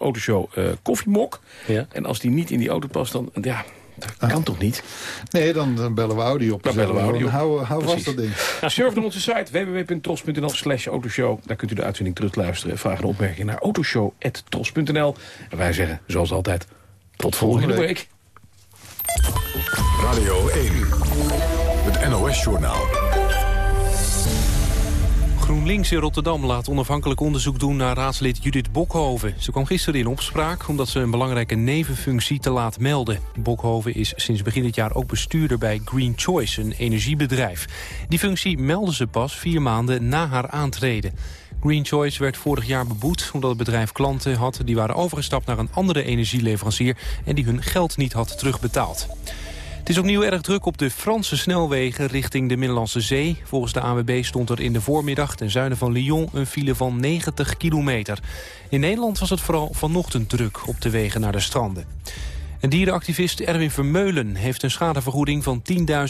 Autoshow, eh, koffiemok. Ja. En als die niet in die auto past, dan... Ja, dat kan toch niet? Nee, dan, bellen we Audi op. Dan bellen we Audi op. Hou, hou vast dat ding. *laughs* Surf naar onze site www.tros.nl slash autoshow. Daar kunt u de uitzending terugluisteren. Vragen en opmerkingen naar autoshow.tros.nl. En wij zeggen, zoals altijd, tot volgende volgende week. Radio 1. Het NOS-journaal. GroenLinks in Rotterdam laat onafhankelijk onderzoek doen naar raadslid Judith Bokhoven. Ze kwam gisteren in opspraak omdat ze een belangrijke nevenfunctie te laat meldde. Bokhoven is sinds begin dit jaar ook bestuurder bij Green Choice, een energiebedrijf. Die functie meldde ze pas vier maanden na haar aantreden. Green Choice werd vorig jaar beboet omdat het bedrijf klanten had... die waren overgestapt naar een andere energieleverancier... en die hun geld niet had terugbetaald. Het is opnieuw erg druk op de Franse snelwegen richting de Middellandse Zee. Volgens de ANWB stond er in de voormiddag ten zuiden van Lyon een file van 90 kilometer. In Nederland was het vooral vanochtend druk op de wegen naar de stranden. En dierenactivist Erwin Vermeulen heeft een schadevergoeding van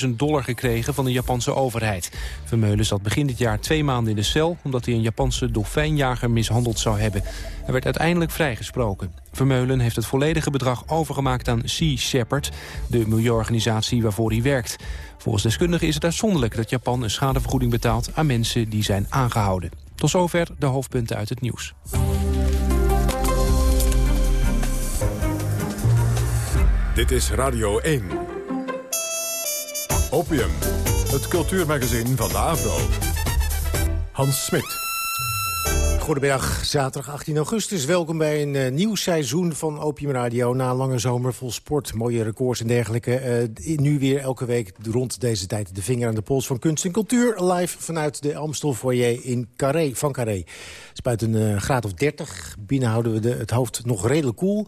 10.000 dollar gekregen van de Japanse overheid. Vermeulen zat begin dit jaar twee maanden in de cel omdat hij een Japanse dolfijnjager mishandeld zou hebben. Hij werd uiteindelijk vrijgesproken. Vermeulen heeft het volledige bedrag overgemaakt aan Sea Shepherd, de milieuorganisatie waarvoor hij werkt. Volgens deskundigen is het uitzonderlijk dat Japan een schadevergoeding betaalt aan mensen die zijn aangehouden. Tot zover de hoofdpunten uit het nieuws. Dit is Radio 1. Opium. Het cultuurmagazin van de AVRO. Hans Smit. Goedemiddag, zaterdag 18 augustus. Welkom bij een eh, nieuw seizoen van Opium Radio. Na een lange zomer vol sport, mooie records en dergelijke. Eh, nu weer elke week rond deze tijd de vinger aan de pols van kunst en cultuur. Live vanuit de Amstel Foyer in Carré, van Carré. Het is buiten een graad of 30. Binnen houden we het hoofd nog redelijk koel.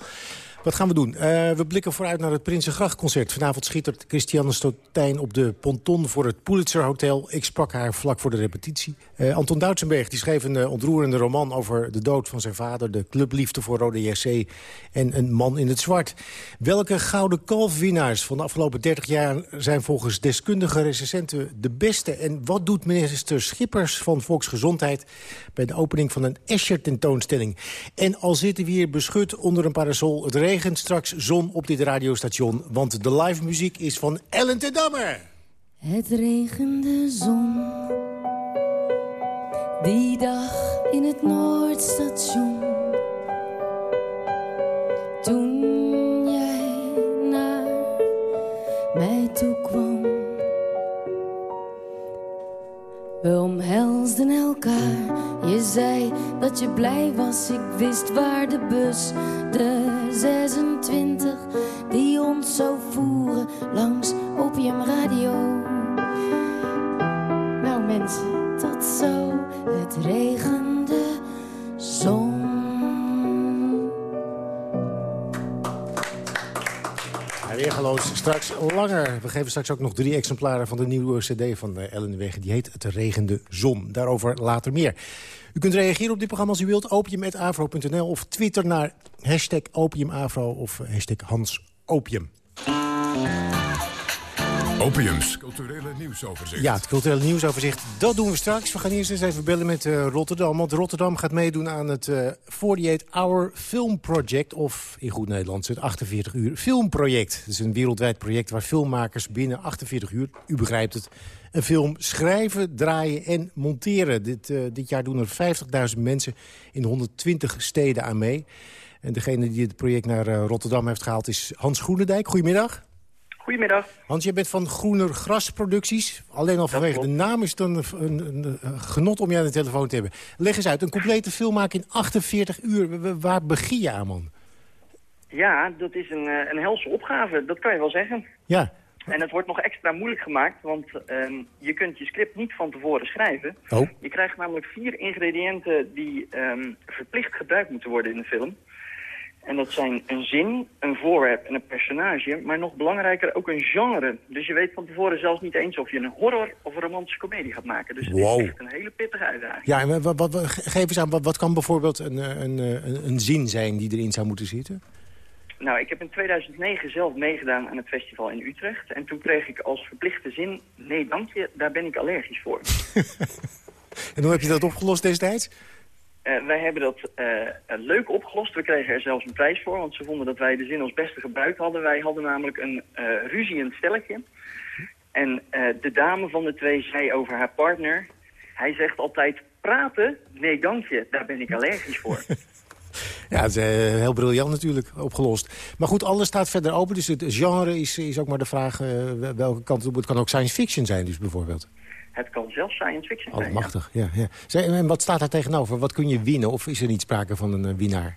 Wat gaan we doen? Eh, we blikken vooruit naar het Prinsengrachtconcert. Vanavond schittert Christiane Stotijn op de ponton voor het Pulitzer Hotel. Ik sprak haar vlak voor de repetitie. Eh, Anton Doutsenberg die schreef een eh, ontroerende roman over de dood van zijn vader... de clubliefde voor Rode JC en een man in het zwart. Welke gouden kalfwinnaars van de afgelopen 30 jaar... zijn volgens deskundige recensenten de beste? En wat doet minister Schippers van Volksgezondheid... bij de opening van een Escher-tentoonstelling? En al zitten we hier beschut onder een parasol... het regent straks zon op dit radiostation... want de live muziek is van Ellen ten Dammer. Het regende zon. Die dag in het Noordstation. Toen jij naar mij toe kwam. We omhelsden elkaar. Je zei dat je blij was. Ik wist waar de bus, de 26, die ons zou voeren langs Opium Radio. Nou mensen, tot zo. Het regende zon. Weergeloos. Straks langer. We geven straks ook nog drie exemplaren van de nieuwe cd van eh, Ellen Wegen. Die heet Het Regende Zon. Daarover later meer. U kunt reageren op dit programma als u wilt. Opium.avro.nl of twitter naar hashtag opiumavro of hashtag Hans Opium. Opiums. Culturele nieuwsoverzicht. Ja, het culturele nieuwsoverzicht, dat doen we straks. We gaan eerst eens even bellen met eh, Rotterdam. Want Rotterdam gaat meedoen aan het eh 48 Hour Film Project. Of in goed Nederlands het 48 uur filmproject. Het is een wereldwijd project waar filmmakers binnen 48 uur, u begrijpt het... een film schrijven, draaien en monteren. Dit, eh, dit jaar doen er 50.000 mensen in 120 steden aan mee. En degene die het project naar eh, Rotterdam heeft gehaald is Hans Groenendijk. Goedemiddag. Goedemiddag. Hans, jij bent van Groener Grasproducties. Alleen al vanwege de naam is het een, een, een, een genot om je aan de telefoon te hebben. Leg eens uit, een complete film maken in 48 uur. Waar begin je aan, man? Ja, dat is een, eh, een helse opgave, dat kan je wel zeggen. Ja, En het wordt nog extra moeilijk gemaakt, want ehm, je kunt je script niet van tevoren schrijven. Oh. Je krijgt namelijk vier ingrediënten die ehm, verplicht gebruikt moeten worden in de film. En dat zijn een zin, een voorwerp en een personage, maar nog belangrijker ook een genre. Dus je weet van tevoren zelfs niet eens of je een horror of een romantische komedie gaat maken. Dus het is echt een hele pittige uitdaging. Ja, en wat, wat, geef eens aan, wat, wat kan bijvoorbeeld een, eh, een, eh, een, een zin zijn die erin zou moeten zitten? Nou, ik heb in 2009 zelf meegedaan aan het festival in Utrecht. En toen kreeg ik als verplichte zin, nee dank je, daar ben ik allergisch voor. *laughs* En hoe heb je dat opgelost destijds? Eh, wij hebben dat eh, leuk opgelost. We kregen er zelfs een prijs voor, want ze vonden dat wij de zin als beste gebruikt hadden. Wij hadden namelijk een uh, ruziend stelletje. En de dame van de twee zei over haar partner... Hij zegt altijd, praten? Nee, dank je, daar ben ik allergisch voor. *laughs* Ja, het is heel briljant natuurlijk opgelost. Maar goed, alles staat verder open. Dus het genre is, is ook maar de vraag welke kant het op. Het kan ook science fiction zijn dus bijvoorbeeld. Het kan zelfs science fiction oh, zijn, machtig, ja. ja, ja. En wat staat daar tegenover? Wat kun je winnen? Of is er niet sprake van een uh, winnaar?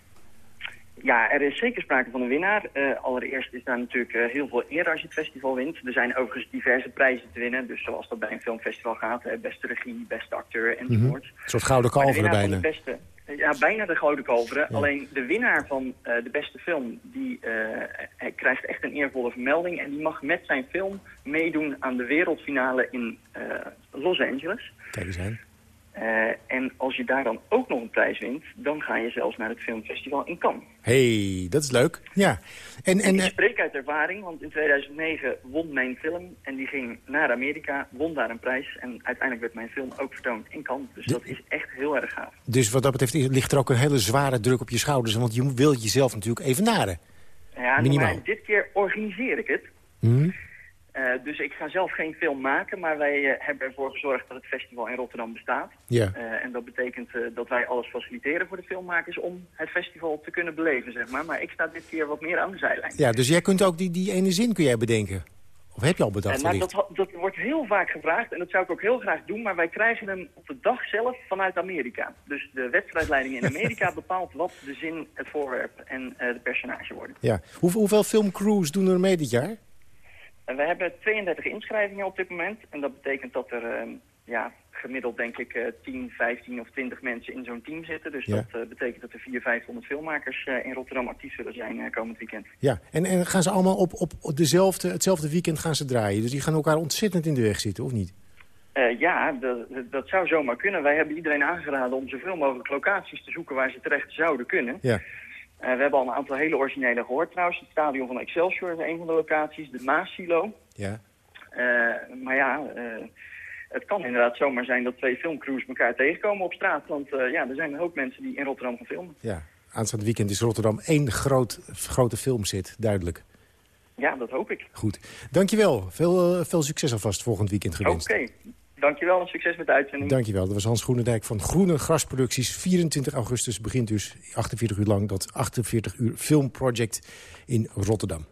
Ja, er is zeker sprake van een winnaar. Uh, allereerst is daar natuurlijk uh, heel veel eer als je het festival wint. Er zijn overigens diverse prijzen te winnen. Dus zoals dat bij een filmfestival gaat. Uh, beste regie, beste acteur enzovoort. Mm -hmm. Een soort gouden kalveren bijna. Beste, ja, bijna de gouden kalveren. Ja. Alleen de winnaar van de beste film, die krijgt echt een eervolle vermelding. En die mag met zijn film meedoen aan de wereldfinale in Los Angeles. Kijk eens. Uh, en als je daar dan ook nog een prijs wint, dan ga je zelfs naar het filmfestival in Cannes. hey, dat is leuk. Ja. En, en, ik spreek uit ervaring, want in 2009 won mijn film en die ging naar Amerika, won daar een prijs. En uiteindelijk werd mijn film ook vertoond in Cannes. Dus dat is echt heel erg gaaf. Dus wat dat betreft ligt er ook een hele zware druk op je schouders, want je wil jezelf natuurlijk even naren. Ja, Minimaal. maar dit keer organiseer ik het. Mm. Uh, dus ik ga zelf geen film maken, maar wij uh, hebben ervoor gezorgd dat het festival in Rotterdam bestaat. Ja. Uh, en dat betekent dat wij alles faciliteren voor de filmmakers om het festival te kunnen beleven, zeg maar. Maar ik sta dit keer wat meer aan de zijlijn. Ja, dus jij kunt ook die, die ene zin kun jij bedenken? Of heb je al bedacht? nou, dat, dat, wordt heel vaak gevraagd en dat zou ik ook heel graag doen, maar wij krijgen hem op de dag zelf vanuit Amerika. Dus de wedstrijdleiding in Amerika *laughs* bepaalt wat de zin, het voorwerp en de personage worden. Ja. Hoe, hoeveel filmcrews doen er mee dit jaar? En we hebben 32 inschrijvingen op dit moment. En dat betekent dat er uh, ja, gemiddeld denk ik uh, 10, 15 of 20 mensen in zo'n team zitten. Dus ja. dat uh, betekent dat er 400, 500 filmmakers eh, in Rotterdam actief zullen zijn komend weekend. Ja, en, en gaan ze allemaal op, op dezelfde, hetzelfde weekend gaan ze draaien? Dus die gaan elkaar ontzettend in de weg zitten, of niet? Uh, ja, dat, dat zou zomaar kunnen. Wij hebben iedereen aangeraden om zoveel mogelijk locaties te zoeken waar ze terecht zouden kunnen. Ja. Uh, we hebben al een aantal hele originele gehoord trouwens. Het stadion van Excelsior is een van de locaties. De Maas-silo. Ja. Uh, maar ja, het kan inderdaad zomaar zijn dat twee filmcrews elkaar tegenkomen op straat. Want ja, er zijn een hoop mensen die in Rotterdam gaan filmen. Ja, aanstaande weekend is Rotterdam één groot, grote filmzit, duidelijk. Ja, dat hoop ik. Goed. Dankjewel. Veel, veel succes alvast volgend weekend gewenst. Oké. Okay. Dankjewel en succes met de uitzending. Dankjewel. Dat was Hans Groenendijk van Groene Grasproducties. 24 augustus begint dus 48 uur lang dat 48 uur filmproject in Rotterdam.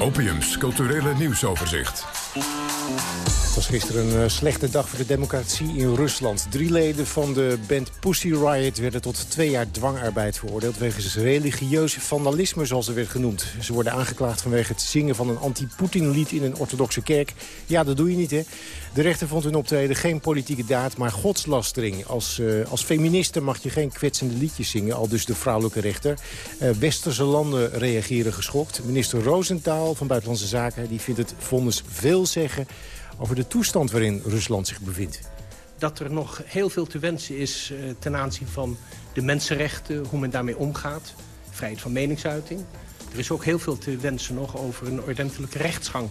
Opiums culturele nieuwsoverzicht. Het was gisteren een uh, slechte dag voor de democratie in Rusland. Drie leden van de band Pussy Riot werden tot twee jaar dwangarbeid veroordeeld... wegens religieus vandalisme, zoals ze werd genoemd. Ze worden aangeklaagd vanwege het zingen van een anti-Poetin-lied in een orthodoxe kerk. Ja, dat doe je niet, hè? De rechter vond hun optreden geen politieke daad, maar godslastering. Als, uh, als feministe mag je geen kwetsende liedjes zingen, al dus de vrouwelijke rechter. Uh, westerse landen reageren geschokt. Minister Rosenthal van Buitenlandse Zaken die vindt het vonnis veel zeggen over de toestand waarin Rusland zich bevindt. Dat er nog heel veel te wensen is uh, ten aanzien van de mensenrechten, hoe men daarmee omgaat. Vrijheid van meningsuiting. Er is ook heel veel te wensen nog over een ordentelijke rechtsgang.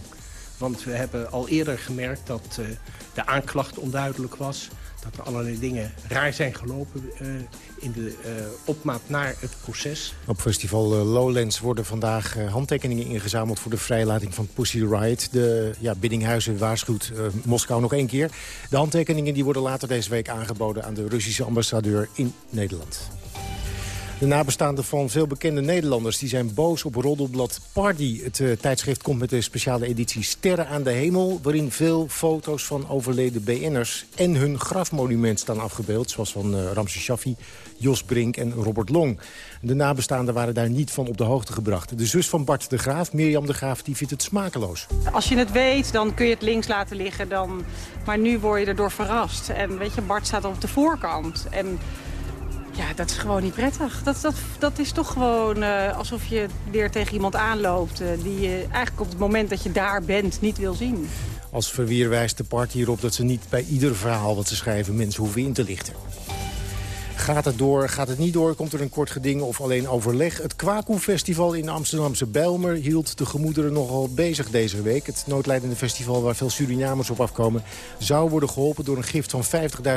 Want we hebben al eerder gemerkt dat uh, de aanklacht onduidelijk was. Dat er allerlei dingen raar zijn gelopen uh, in de uh, opmaat naar het proces. Op festival Lowlands worden vandaag handtekeningen ingezameld... voor de vrijlating van Pussy Riot. De ja, Biddinghuizen waarschuwt Moskou nog één keer. De handtekeningen die worden later deze week aangeboden... aan de Russische ambassadeur in Nederland. De nabestaanden van veel bekende Nederlanders die zijn boos op roddelblad Party. Het uh, tijdschrift komt met de speciale editie Sterren aan de Hemel... waarin veel foto's van overleden BN'ers en hun grafmonument staan afgebeeld... zoals van uh, Ramses Shaffi, Jos Brink en Robert Long. De nabestaanden waren daar niet van op de hoogte gebracht. De zus van Bart de Graaf, Mirjam de Graaf, die vindt het smakeloos. Als je het weet, dan kun je het links laten liggen. Dan... Maar nu word je erdoor verrast. En weet je, Bart staat op de voorkant. En ja, dat is gewoon niet prettig. Dat, dat, dat is toch gewoon uh, alsof je weer tegen iemand aanloopt... Uh, die je eigenlijk op het moment dat je daar bent niet wil zien. Als verweer wijst de party hierop dat ze niet bij ieder verhaal wat ze schrijven... mensen hoeven in te lichten. Gaat het door, gaat het niet door, komt er een kort geding of alleen overleg. Het Kwaku-festival in Amsterdamse Bijlmer hield de gemoederen nogal bezig deze week. Het noodlijdende festival waar veel Surinamers op afkomen... zou worden geholpen door een gift van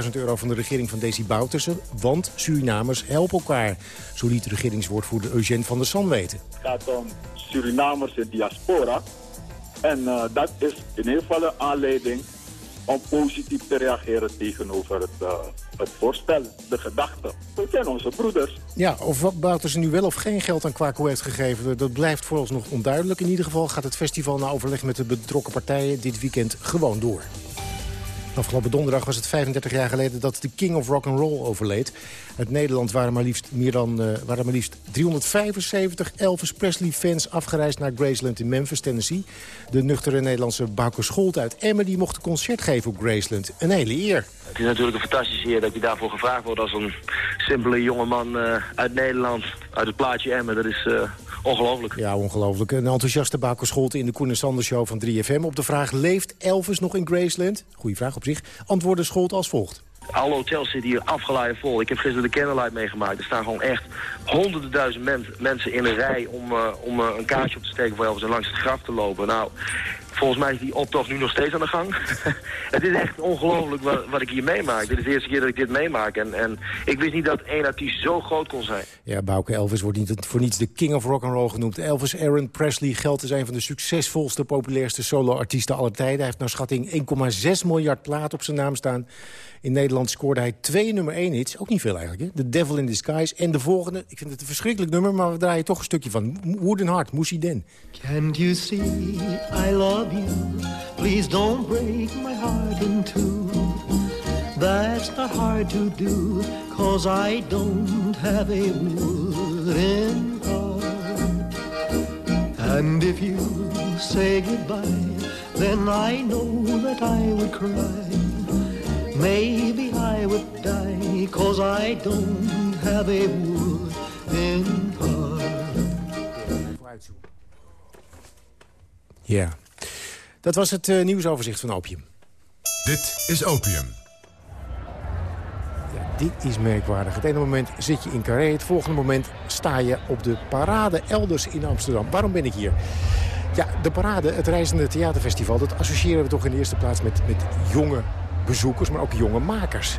50.000 euro van de regering van Desi Boutersen. Want Surinamers helpen elkaar, zo liet de regeringswoordvoerder Eugène van der San weten. Het gaat om Surinamers in diaspora. En uh, dat is in ieder geval een aanleiding om positief te reageren tegenover het, uh, het voorstel, de gedachte. We zijn onze broeders. Ja, of wat Boutersen nu wel of geen geld aan Kwaku heeft gegeven... dat blijft vooralsnog onduidelijk. In ieder geval gaat het festival na overleg met de betrokken partijen... dit weekend gewoon door. Afgelopen donderdag was het 35 jaar geleden dat de King of Rock and Roll overleed. Uit Nederland waren maar liefst, meer dan, uh, waren maar liefst 375 Elvis Presley-fans afgereisd naar Graceland in Memphis, Tennessee. De nuchtere Nederlandse Bauke Scholt uit Emmen die mocht een concert geven op Graceland. Een hele eer. Het is natuurlijk een fantastische eer dat je daarvoor gevraagd wordt als een simpele jongeman uh, uit Nederland, uit het plaatje Emmen. Dat is... Uh Ongelooflijk. Ja, ongelooflijk. Een enthousiaste Baker Scholte in de Koen Sanders Show van 3FM. Op de vraag, leeft Elvis nog in Graceland? Goeie vraag op zich. Antwoordde Scholte als volgt. Alle hotels zitten hier afgeleid vol. Ik heb gisteren de Candlelight meegemaakt. Er staan gewoon echt honderden duizend mensen in een rij om, uh, om uh, een kaartje op te steken voor Elvis en langs het graf te lopen. Nou, Volgens mij is die optocht nu nog steeds aan de gang. *laughs* het is echt ongelooflijk wat, wat, ik hier meemaak. Dit is de eerste keer dat ik dit meemaak. En, en ik wist niet dat één artiest zo groot kon zijn. Ja, Bouke Elvis wordt niet voor niets de king of rock and roll genoemd. Elvis Aaron Presley geldt te zijn van de succesvolste, populairste solo-artiesten aller tijden. Hij heeft naar schatting 1,6 miljard plaat op zijn naam staan. In Nederland scoorde hij twee nummer 1 hits. Ook niet veel eigenlijk, hè? The Devil in Disguise. En de volgende, ik vind het een verschrikkelijk nummer... maar we draaien toch een stukje van. Wooden Heart, Moesie Den. Can't you see I love you? Please don't break my heart in two. That's not hard to do, cause I don't have a wooden heart. And if you say goodbye, then I know that I would cry. Maybe I would die, cause I don't have a wooden heart. Ja, dat was het uh, nieuwsoverzicht van Opium. Dit is Opium. Ja, dit is merkwaardig. Het ene moment zit je in Carré, het volgende moment sta je op de parade elders in Amsterdam. Waarom ben ik hier? Ja, de parade, het Reizende Theaterfestival, dat associëren we toch in de eerste plaats met, met jonge bezoekers, maar ook jonge makers.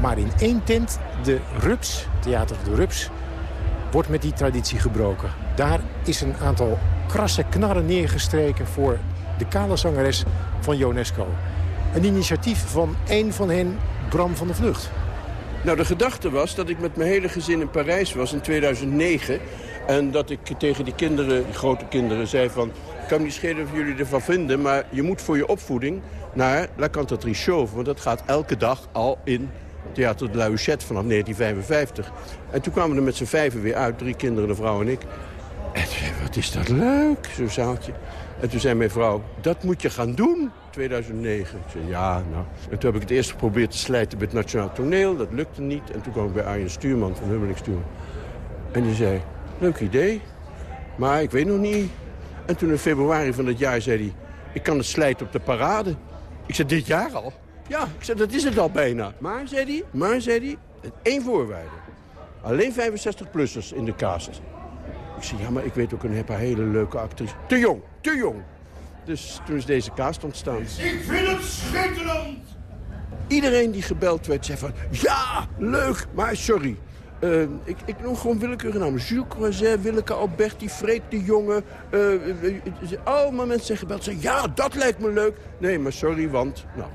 Maar in één tent, de Rups, Theater de Rups, wordt met die traditie gebroken. Daar is een aantal krasse knarren neergestreken voor de kale zangeres van Jonesco. Een initiatief van één van hen, Bram van de Vlucht. Nou, de gedachte was dat ik met mijn hele gezin in Parijs was in 2009... en dat ik tegen die kinderen, die grote kinderen, zei van... ik kan niet schelen of jullie ervan vinden... maar je moet voor je opvoeding naar La Cantatrice Chauve. Want dat gaat elke dag al in Theater de La Huchette vanaf 1955. En toen kwamen we er met z'n vijven weer uit, drie kinderen, een vrouw en ik. En wat is dat leuk, zo'n zaaltje. En toen zei mijn vrouw, dat moet je gaan doen, 2009. Ik zei, ja, nou. En toen heb ik het eerst geprobeerd te slijten bij het Nationaal Toneel. Dat lukte niet. En toen kwam ik bij Arjen Stuurman van Hummeling Stuurman. En die zei, leuk idee, maar ik weet nog niet. En toen in februari van dat jaar zei hij, ik kan het slijten op de parade. Ik zei, dit jaar al? Ja, ik zei, dat is het al bijna. Maar, zei hij, maar, zei hij, één voorwaarde. Alleen 65-plussers in de cast. Ik zei, ja, maar ik weet ook een paar hele leuke actrice. Te jong, te jong. Dus toen is deze cast ontstaan. Ik vind het schitterend! Iedereen die gebeld werd, zei van... Ja, leuk, maar sorry. Uh, ik, ik noem gewoon willekeurige namen. Jules Croiset, Willeke Alberti, Freek de Jonge. Uh, uh, allemaal mensen zijn gebeld. Zeggen, ja, dat lijkt me leuk. Nee, maar sorry, want... Nou,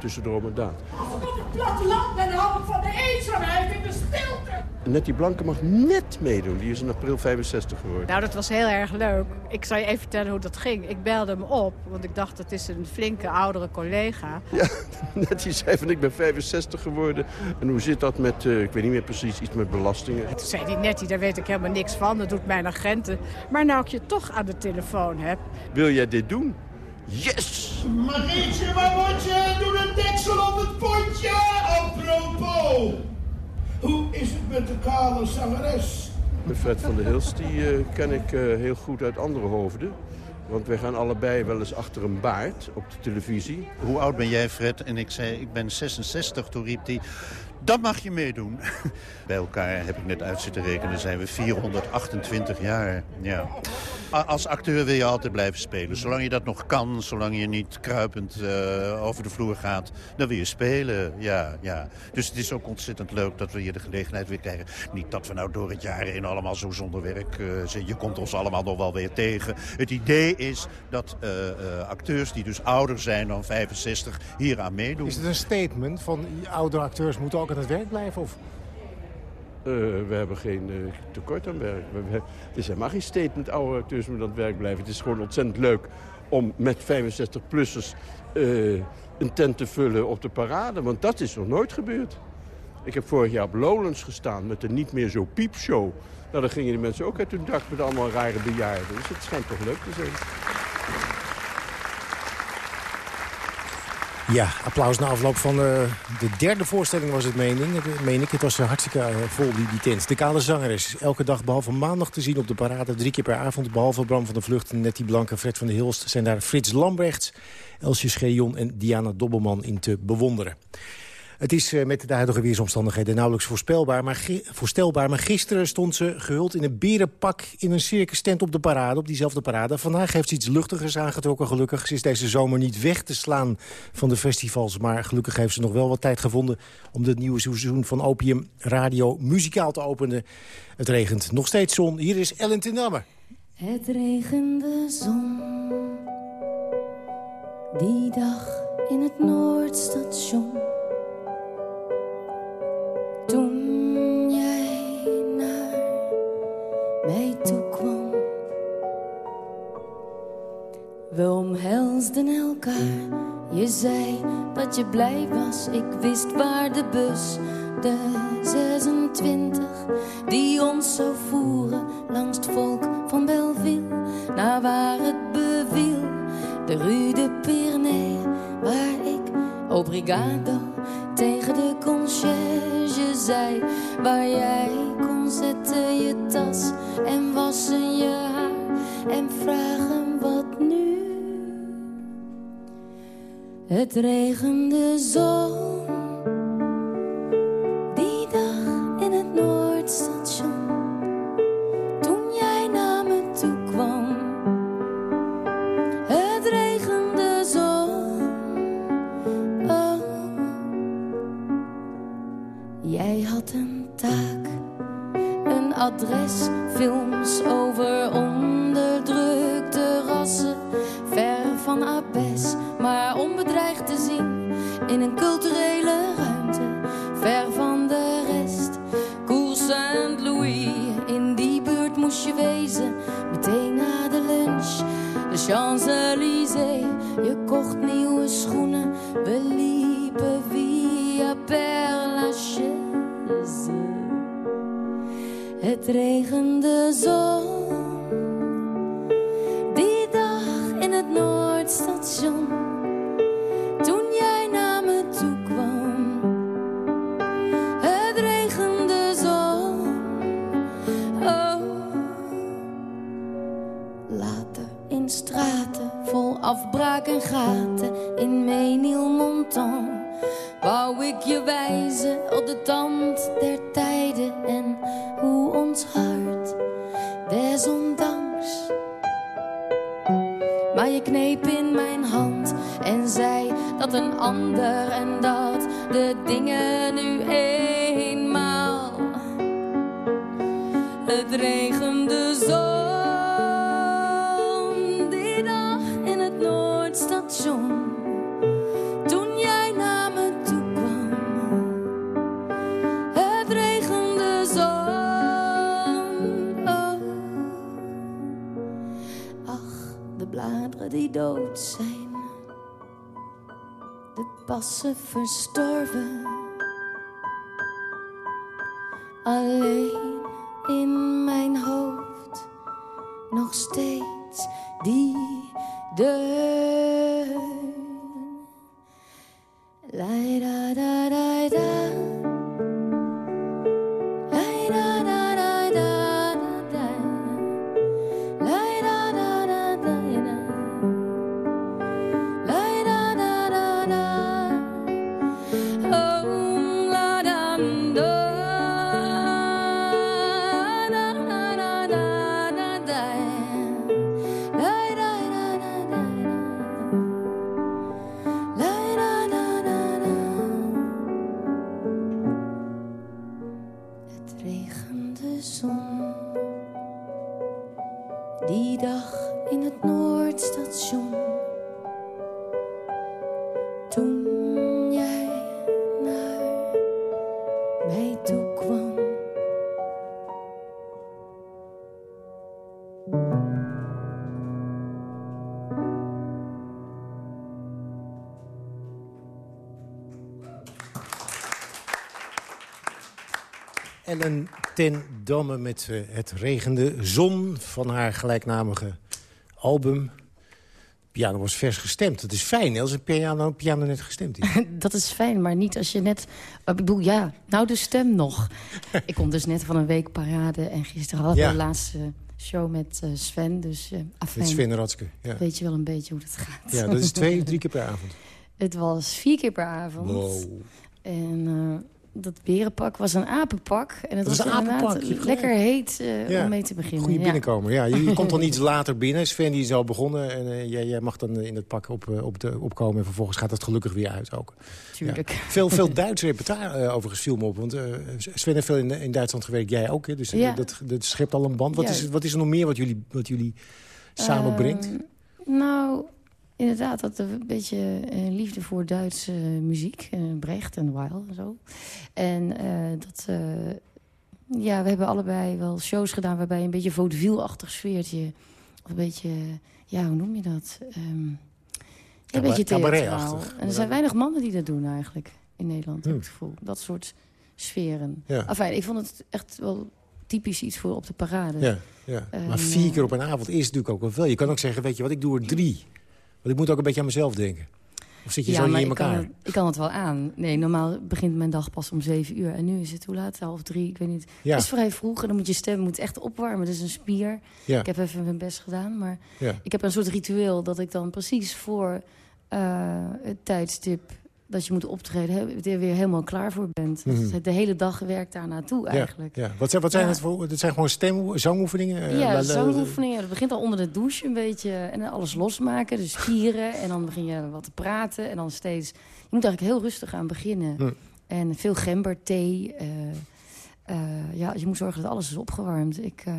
tussen de en Daan. Als ik op het platteland ben, hou ik van de eenzaamheid en de stilte. Nettie Blanke mag net meedoen. Die is in april 65 geworden. Nou, dat was heel erg leuk. Ik zal je even vertellen hoe dat ging. Ik belde hem op, want ik dacht het is een flinke oudere collega. Ja, *laughs* Nettie zei van ik ben 65 geworden. En hoe zit dat met, uh, ik weet niet meer precies, iets met belastingen? toen zei die Nettie, daar weet ik helemaal niks van. Dat doet mijn agenten. Maar nou ik je toch aan de telefoon heb... Wil jij dit doen? Yes! Marietje, Marotje, doe een deksel op het potje! Apropos! Hoe is het met de kale zangeres? Fred van der Hils, die uh, ken ik uh, heel goed uit andere hoofden. Want wij gaan allebei wel eens achter een baard op de televisie. Hoe oud ben jij, Fred? En ik zei, ik ben 66. Toen riep hij, dat mag je meedoen. *laughs* Bij elkaar heb ik net uit zitten rekenen, zijn we 428 jaar. Ja. Als acteur wil je altijd blijven spelen. Zolang je dat nog kan, zolang je niet kruipend uh, over de vloer gaat, dan wil je spelen. Ja, ja. Dus het is ook ontzettend leuk dat we hier de gelegenheid weer krijgen. Niet dat we nou door het jaar heen allemaal zo zonder werk uh, zijn. Je komt ons allemaal nog wel weer tegen. Het idee is dat uh, acteurs die dus ouder zijn dan 65 hier aan meedoen. Is het een statement van oudere acteurs moeten ook aan het werk blijven? Of? Uh, we hebben geen uh, tekort aan werk. We, het is helemaal geen statement oude acteurs moeten aan het werk blijven. Het is gewoon ontzettend leuk om met 65-plussers uh, een tent te vullen op de parade. Want dat is nog nooit gebeurd. Ik heb vorig jaar op Lowlands gestaan met de niet meer zo piepshow. Nou, dan gingen die mensen ook uit hun dak met allemaal rare bejaarden. Dus het schijnt toch leuk te zijn. Ja, applaus na afloop van uh, de derde voorstelling was het, mening. meen ik. Het was hartstikke uh, vol, die, tent. De kale zanger is elke dag behalve maandag te zien op de parade. Drie keer per avond, behalve Bram van der Vlucht, Nettie Blanke, Fred van der Hilst... zijn daar Frits Lambrechts, Elsje Schejon en Diana Dobbelman in te bewonderen. Het is uh, met de huidige weersomstandigheden nauwelijks voorspelbaar, maar voorstelbaar. Maar gisteren stond ze gehuld in een berenpak in een circus tent op de parade, op diezelfde parade. Vandaag heeft ze iets luchtigers aangetrokken, gelukkig. Is deze zomer niet weg te slaan van de festivals. Maar gelukkig heeft ze nog wel wat tijd gevonden om het nieuwe seizoen van Opium Radio muzikaal te openen. Het regent nog steeds zon. Hier is Ellen ten. Het regende zon. Die dag in het Noordstation. Toen jij naar mij toe kwam. We omhelsden elkaar. Je zei dat je blij was. Ik wist waar de bus, de 26, die ons zou voeren langs het volk van Belleville, naar waar het beviel. De Rue de Pyrénées, waar ik obrigado tegen de conciërge zei. Waar jij kon zetten je tas en wassen je haar en vragen wat nu. Het regende zon. De bladeren die dood zijn, de passen verstorven. Alleen in mijn hoofd nog steeds die deur. Ten Damme met eh, Het regende zon van haar gelijknamige album. Piano was vers gestemd. Het is fijn als een piano, piano net gestemd is. *laughs* Dat is fijn, maar niet als je net... Ik bedoel, ja, nou de stem nog. *laughs* ik kom dus net van een week parade en gisteren hadden we Ja. de laatste show met eh, Sven. Dus uh, Met Sven Ratske. Ja. weet je wel een beetje hoe het gaat. ja, dat is twee, *laughs* drie keer per avond. Het was vier keer per avond. Wow. En eh, dat berenpak was een apenpak. En het Dat was, een apenpak, lekker heet eh, Ja. om mee te beginnen. Goede ja. binnenkomer. Ja, je, je *laughs* komt dan iets later binnen. Sven die is al begonnen. En eh, jij, jij mag dan in het pak op, eh, op de, opkomen. En vervolgens gaat het gelukkig weer uit ook. Tuurlijk. Ja. Veel, veel Duits repertoire eh, overigens viel me op. Want eh, Sven heeft veel in, in Duitsland gewerkt. Jij ook. Hè? Dus eh, Ja. dat, dat schept al een band. Wat, is, wat is er nog meer wat jullie, wat jullie samenbrengt? Ehm, nou, inderdaad, dat een beetje eh, liefde voor Duitse muziek. eh, Brecht en Weil en zo. En eh, dat... ja, we hebben allebei wel shows gedaan... waarbij een beetje vaudeville-achtig sfeertje... of een beetje... ja, hoe noem je dat? Ehm, ja, een beetje theatraal. En er zijn weinig mannen die dat doen eigenlijk in Nederland, heb ik het gevoel. Dat soort sferen. Ja. Enfin, ik vond het echt wel typisch iets voor op de parade. Ja, ja. Ehm, maar vier keer op een avond is natuurlijk ook wel veel. Je kan ook zeggen, weet je wat, ik doe er drie. Want ik moet ook een beetje aan mezelf denken. Of zit je zo maar niet in ik kan, elkaar? het, ik kan het wel aan. Nee, normaal begint mijn dag pas om zeven uur. En nu is het, hoe laat? Half drie, ik weet niet. Ja. Het is vrij vroeg en dan moet je stem moet echt opwarmen. Dat is een spier. Ja. Ik heb even mijn best gedaan. Maar ik heb een soort ritueel dat ik dan precies voor eh, het tijdstip dat je moet optreden... er weer helemaal klaar voor bent. Dus Mhm. de hele dag werkt daar naartoe eigenlijk. Ja, ja. Wat zijn, wat zijn Ja. het voor... Het zijn gewoon stem, zangoefeningen? Eh, Ja, zangoefeningen. Dat begint al onder de douche een beetje. En dan alles losmaken, de spieren. En dan begin je wat te praten. En dan steeds... Je moet eigenlijk heel rustig aan beginnen. Hm. En veel gemberthee. eh, ja, je moet zorgen dat alles is opgewarmd. Ik, eh,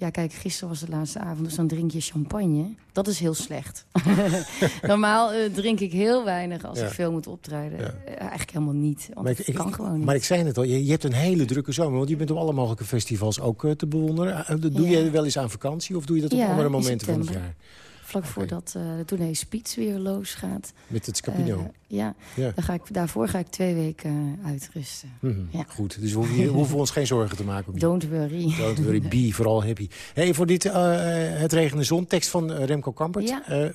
ja, kijk, gisteren was de laatste avond, dus dan drink je champagne. Dat is heel slecht. *laughs* Normaal eh, drink ik heel weinig als Ja. ik veel moet optreden. Eh, eigenlijk helemaal niet, want Maar ik, kan ik- gewoon niet. maar ik zei het al, je, je hebt een hele drukke zomer. Want je bent op alle mogelijke festivals ook eh, te bewonderen. Doe Ja. je wel eens aan vakantie of doe je dat op andere momenten van het jaar? Vlak voordat eh de tournee Spits weer losgaat. Met het Scapino. Eh, ja, Ja. Dan ga ik, daarvoor ga ik twee weken eh, uitrusten. Mhm, Ja. Goed, dus we hoeven, we hoeven ons geen zorgen te maken. Don't worry. Don't worry, be vooral happy. Hey, voor dit Het regende zon, tekst van Remco Kampert. Ja.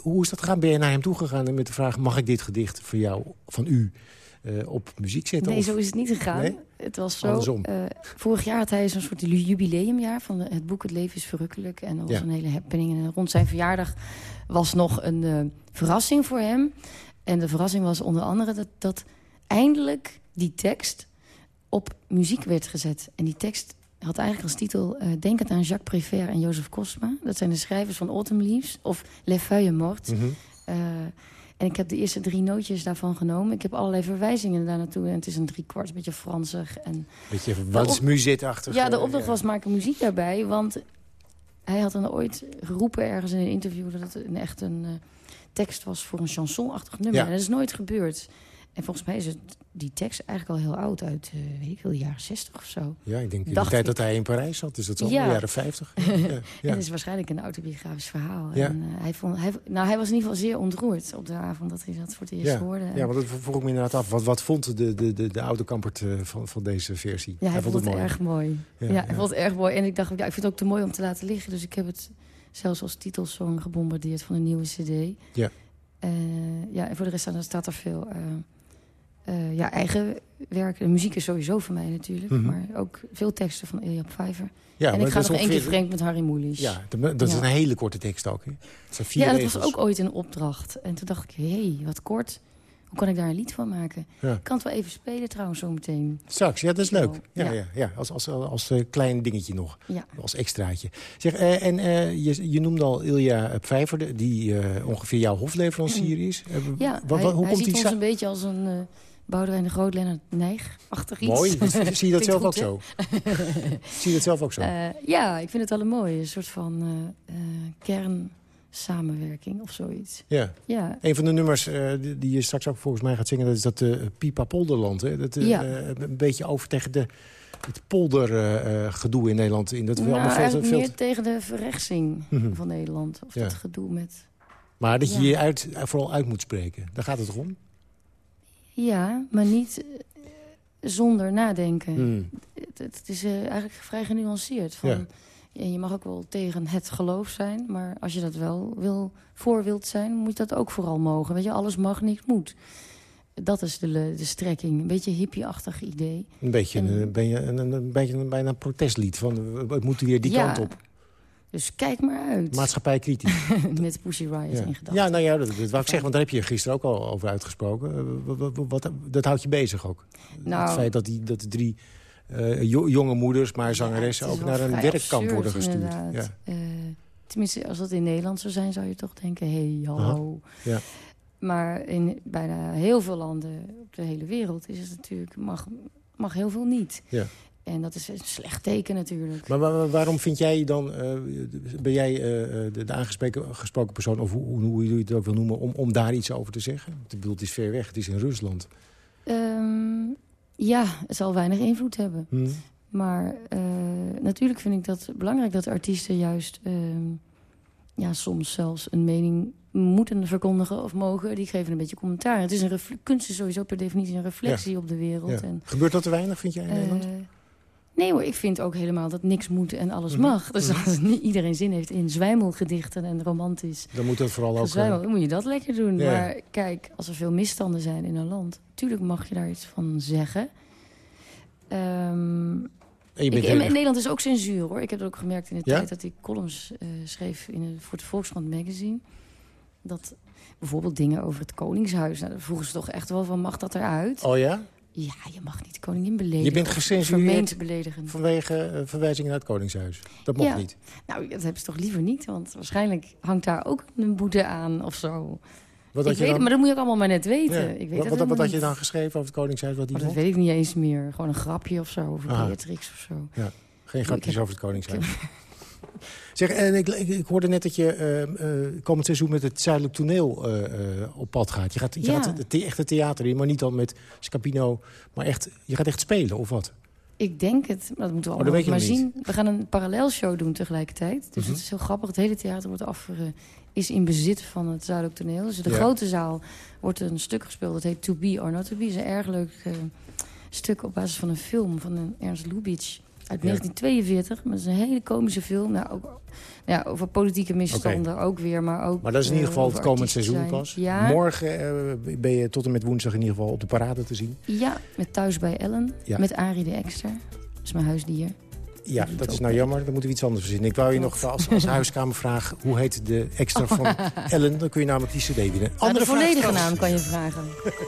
Hoe is dat gegaan? Ben je naar hem toegegaan met de vraag... mag ik dit gedicht van jou, van u, eh, op muziek zetten? Nee, Of- zo is het niet gegaan. Nee? Het was zo. Eh, vorig jaar had hij zo'n soort jubileumjaar van het boek Het Leven is Verrukkelijk. En dat was Ja. een hele happening. En rond zijn verjaardag was nog een eh, verrassing voor hem. En de verrassing was onder andere dat, dat eindelijk die tekst op muziek werd gezet. En die tekst had eigenlijk als titel... eh denkend aan Jacques Prévert en Jozef Kosma. Dat zijn de schrijvers van Autumn Leaves of Les Feuilles Mortes. Mhm. En ik heb de eerste drie nootjes daarvan genomen. Ik heb allerlei verwijzingen daar naartoe. En het is een driekwart, een beetje Fransig. En Beetje muzetachtig. ja, de eh, opdracht was maken muziek daarbij. Want hij had dan ooit geroepen ergens in een interview... dat het een, echt een eh, tekst was voor een chansonachtig nummer. Ja. En dat is nooit gebeurd. En volgens mij is het, die tekst eigenlijk al heel oud uit, uh, weet ik wel, de jaren 60 of zo. Ja, ik denk in de tijd ik. dat hij in Parijs zat. Dus dat is al Ja. de jaren 50. *laughs* Ja, En ja. het is waarschijnlijk een autobiografisch verhaal. Ja. En, eh, hij, vond, hij, nou, hij was in ieder geval zeer ontroerd op de avond dat hij dat voor het eerst hoorde. Ja, want dat vroeg ik me inderdaad af. Wat, wat vond de, de, de, de oude Kampert eh, van, van deze versie? Ja, hij, vond het, erg mooi. Ja, hij vond het erg mooi. En ik dacht, ja, ik vind het ook te mooi om te laten liggen. Dus ik heb het zelfs als titelsong gebombardeerd van een nieuwe cd. Ja. Eh, ja, en voor de rest staat er veel eh, ja, eigen werk. De muziek is sowieso van mij natuurlijk. Mhm. Maar ook veel teksten van Ilja Pfeiffer. Ja, en ik ga dat nog is één keer ongeveer- vreemd met Harry Mulisch. Ja, dat, dat is Ja. een hele korte tekst ook. Hè? Vier Ja, dat regels. was ook ooit een opdracht. En toen dacht ik, hé, hey, wat kort. Hoe kan ik daar een lied van maken? Ja. Ik kan het wel even spelen trouwens zo meteen. Straks, ja, dat is leuk. Ja, ja. ja. Ja, als, als, als eh, klein dingetje nog. Ja. Als extraatje. Zeg, eh, en je, je noemde al Ilja Pfeiffer, die ongeveer jouw hofleverancier is. Mm. Ja, wa- hij, hoe hij komt ziet die ons een beetje als een Boudewijn de Groot, Lennart Nijg, achter iets. Mooi. *laughs* Zie je dat zelf ook zo? Zie je dat zelf ook zo? Eh, ja, ik vind het wel een mooie. Een soort van eh, eh, kernsamenwerking of zoiets. Ja. Ja. Een van de nummers die, die je straks ook volgens mij gaat zingen... dat is dat eh Pipa Polderland. Hè? Dat, Ja. een beetje over tegen de, het poldergedoe in Nederland. In dat we Nou, allemaal veel, meer tegen de verrechtsing Mhm. van Nederland. Of Ja. dat gedoe met... Maar dat je je uit, vooral uit moet spreken. Daar gaat het om? Ja, maar niet eh, zonder nadenken. Hmm. Het, het is eh, eigenlijk vrij genuanceerd. Van, Ja. je mag ook wel tegen het geloof zijn, maar als je dat wel wil, voor wilt zijn, moet je dat ook vooral mogen. Weet je, alles mag, niks moet. Dat is de, de strekking. Een beetje hippie-achtig idee. Een beetje, En- een, ben je een, een, beetje een, bijna protestlied. Van, we- we moeten weer die Ja. kant op. Dus kijk maar uit. Maatschappij kritisch. *laughs* Met Pussy Riot Ja. in gedachten. ja, nou ja, dat, dat wou ik zeggen. Want daar heb je gisteren ook al over uitgesproken. Eh, wat, wat, wat- dat houdt je bezig ook. Nou, het feit dat die, dat de drie eh, jo- jonge moeders, maar zangeressen... Ook naar een werkkamp worden gestuurd. Ja. Eh, tenminste, als dat in Nederland zou zijn, zou je toch denken... hé, hey, hallo. Ja. Maar in bijna heel veel landen op de hele wereld is het natuurlijk... mag, mag heel veel niet. Ja. En dat is een slecht teken natuurlijk. Maar wa- wa- waarom vind jij dan, eh, ben jij eh, de, de aangesproken gesproken persoon... of hoe, hoe, hoe je het ook wil noemen, om, om daar iets over te zeggen? Ik bedoel, het is ver weg, het is in Rusland. Ehm, ja, het zal weinig invloed hebben. Hm. Maar eh, natuurlijk vind ik dat belangrijk dat artiesten juist... ehm, ja, soms zelfs een mening moeten verkondigen of mogen. Die geven een beetje commentaar. Het is een kunst is sowieso per definitie een reflectie Ja. op de wereld. Ja. En, Gebeurt dat te weinig, vind jij in eh, Nederland? Nee hoor, ik vind ook helemaal dat niks moet en alles Mhm. mag. Dus Mhm. als niet iedereen zin heeft in zwijmelgedichten en romantisch Dan moet dat vooral ook... eh, dan moet je dat lekker doen. Ja. Maar kijk, als er veel misstanden zijn in een land... natuurlijk mag je daar iets van zeggen. Ehm, ik, in, Nederland is ook censuur hoor. Ik heb dat ook gemerkt in de Ja? tijd dat ik columns eh, schreef in een, voor het Volkskrant magazine. Dat bijvoorbeeld dingen over het Koningshuis. Nou, daar vroegen ze toch echt wel van, mag dat eruit? Oh ja? Ja, je mag niet de koningin beledigen. Je bent gecensureerd beledigen. vanwege eh, verwijzingen naar het Koningshuis. Dat mag ja. niet. Nou, dat hebben ze toch liever niet, want waarschijnlijk hangt daar ook een boete aan of zo. Wat ik weet, dan- Maar dat moet je ook allemaal maar net weten. Ja. Ik weet wat dat wat, had je dan geschreven over het Koningshuis? Wat die Oh, dat weet ik niet eens meer. Gewoon een grapje of zo, over Aha. Beatrix of zo. Ja, geen grapjes heb- over het Koningshuis. *laughs* Zeg, en ik, ik, ik hoorde net dat je eh, eh, komend seizoen met het Zuidelijk Toneel eh, op pad gaat. Je gaat, je Ja. gaat het echt het theater in, maar niet dan met Scapino. Maar echt, je gaat echt spelen, of wat? Ik denk het, maar dat moeten we Oh, dat allemaal maar zien. We gaan een parallelshow doen tegelijkertijd. Dus Mhm. het is heel grappig. Het hele theater wordt afge... is in bezit van het Zuidelijk Toneel. Dus de Ja. grote zaal wordt een stuk gespeeld. Dat heet To Be or Not To Be. Het is een erg leuk stuk op basis van een film van een Ernst Lubitsch. Uit Ja. 1942. Maar het is een hele komische film. Nou, ook, ja, over politieke misstanden ook weer. Maar, ook, Maar dat is in eh, ieder geval over het komend seizoen zijn. pas. Ja, Morgen eh, ben je tot en met woensdag in ieder geval op de parade te zien. ja, met Thuis bij Ellen. Ja. Met Arie de Ekster. Dat is mijn huisdier. Ja, dat is nou jammer. Dan moeten we iets anders verzinnen. Ik wou je nog als, als *laughs* huiskamer vragen... hoe heet de extra van *laughs* Ellen? Dan kun je namelijk die cd winnen. De Andere vraag volledige naam kan je vragen.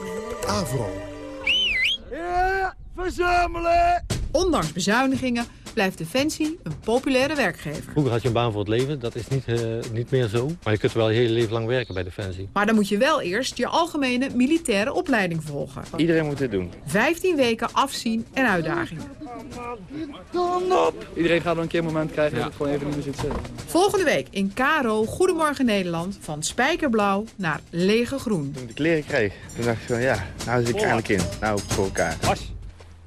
*laughs* Avro. Ja, verzamelen! Ondanks bezuinigingen blijft Defensie een populaire werkgever. Vroeger had je een baan voor het leven, dat is niet, uh, niet meer zo. Maar je kunt wel je hele leven lang werken bij Defensie. Maar dan moet je wel eerst je algemene militaire opleiding volgen. Iedereen moet dit doen. 15 weken afzien en uitdagingen. Iedereen gaat wel een keer een moment krijgen dat het gewoon even niet meer zit zitten. Volgende week in Karo Goedemorgen Nederland van spijkerblauw naar lege groen. Toen ik de kleren kreeg, toen dacht ik van ja, nou zit ik eindelijk in. Nou, voor elkaar.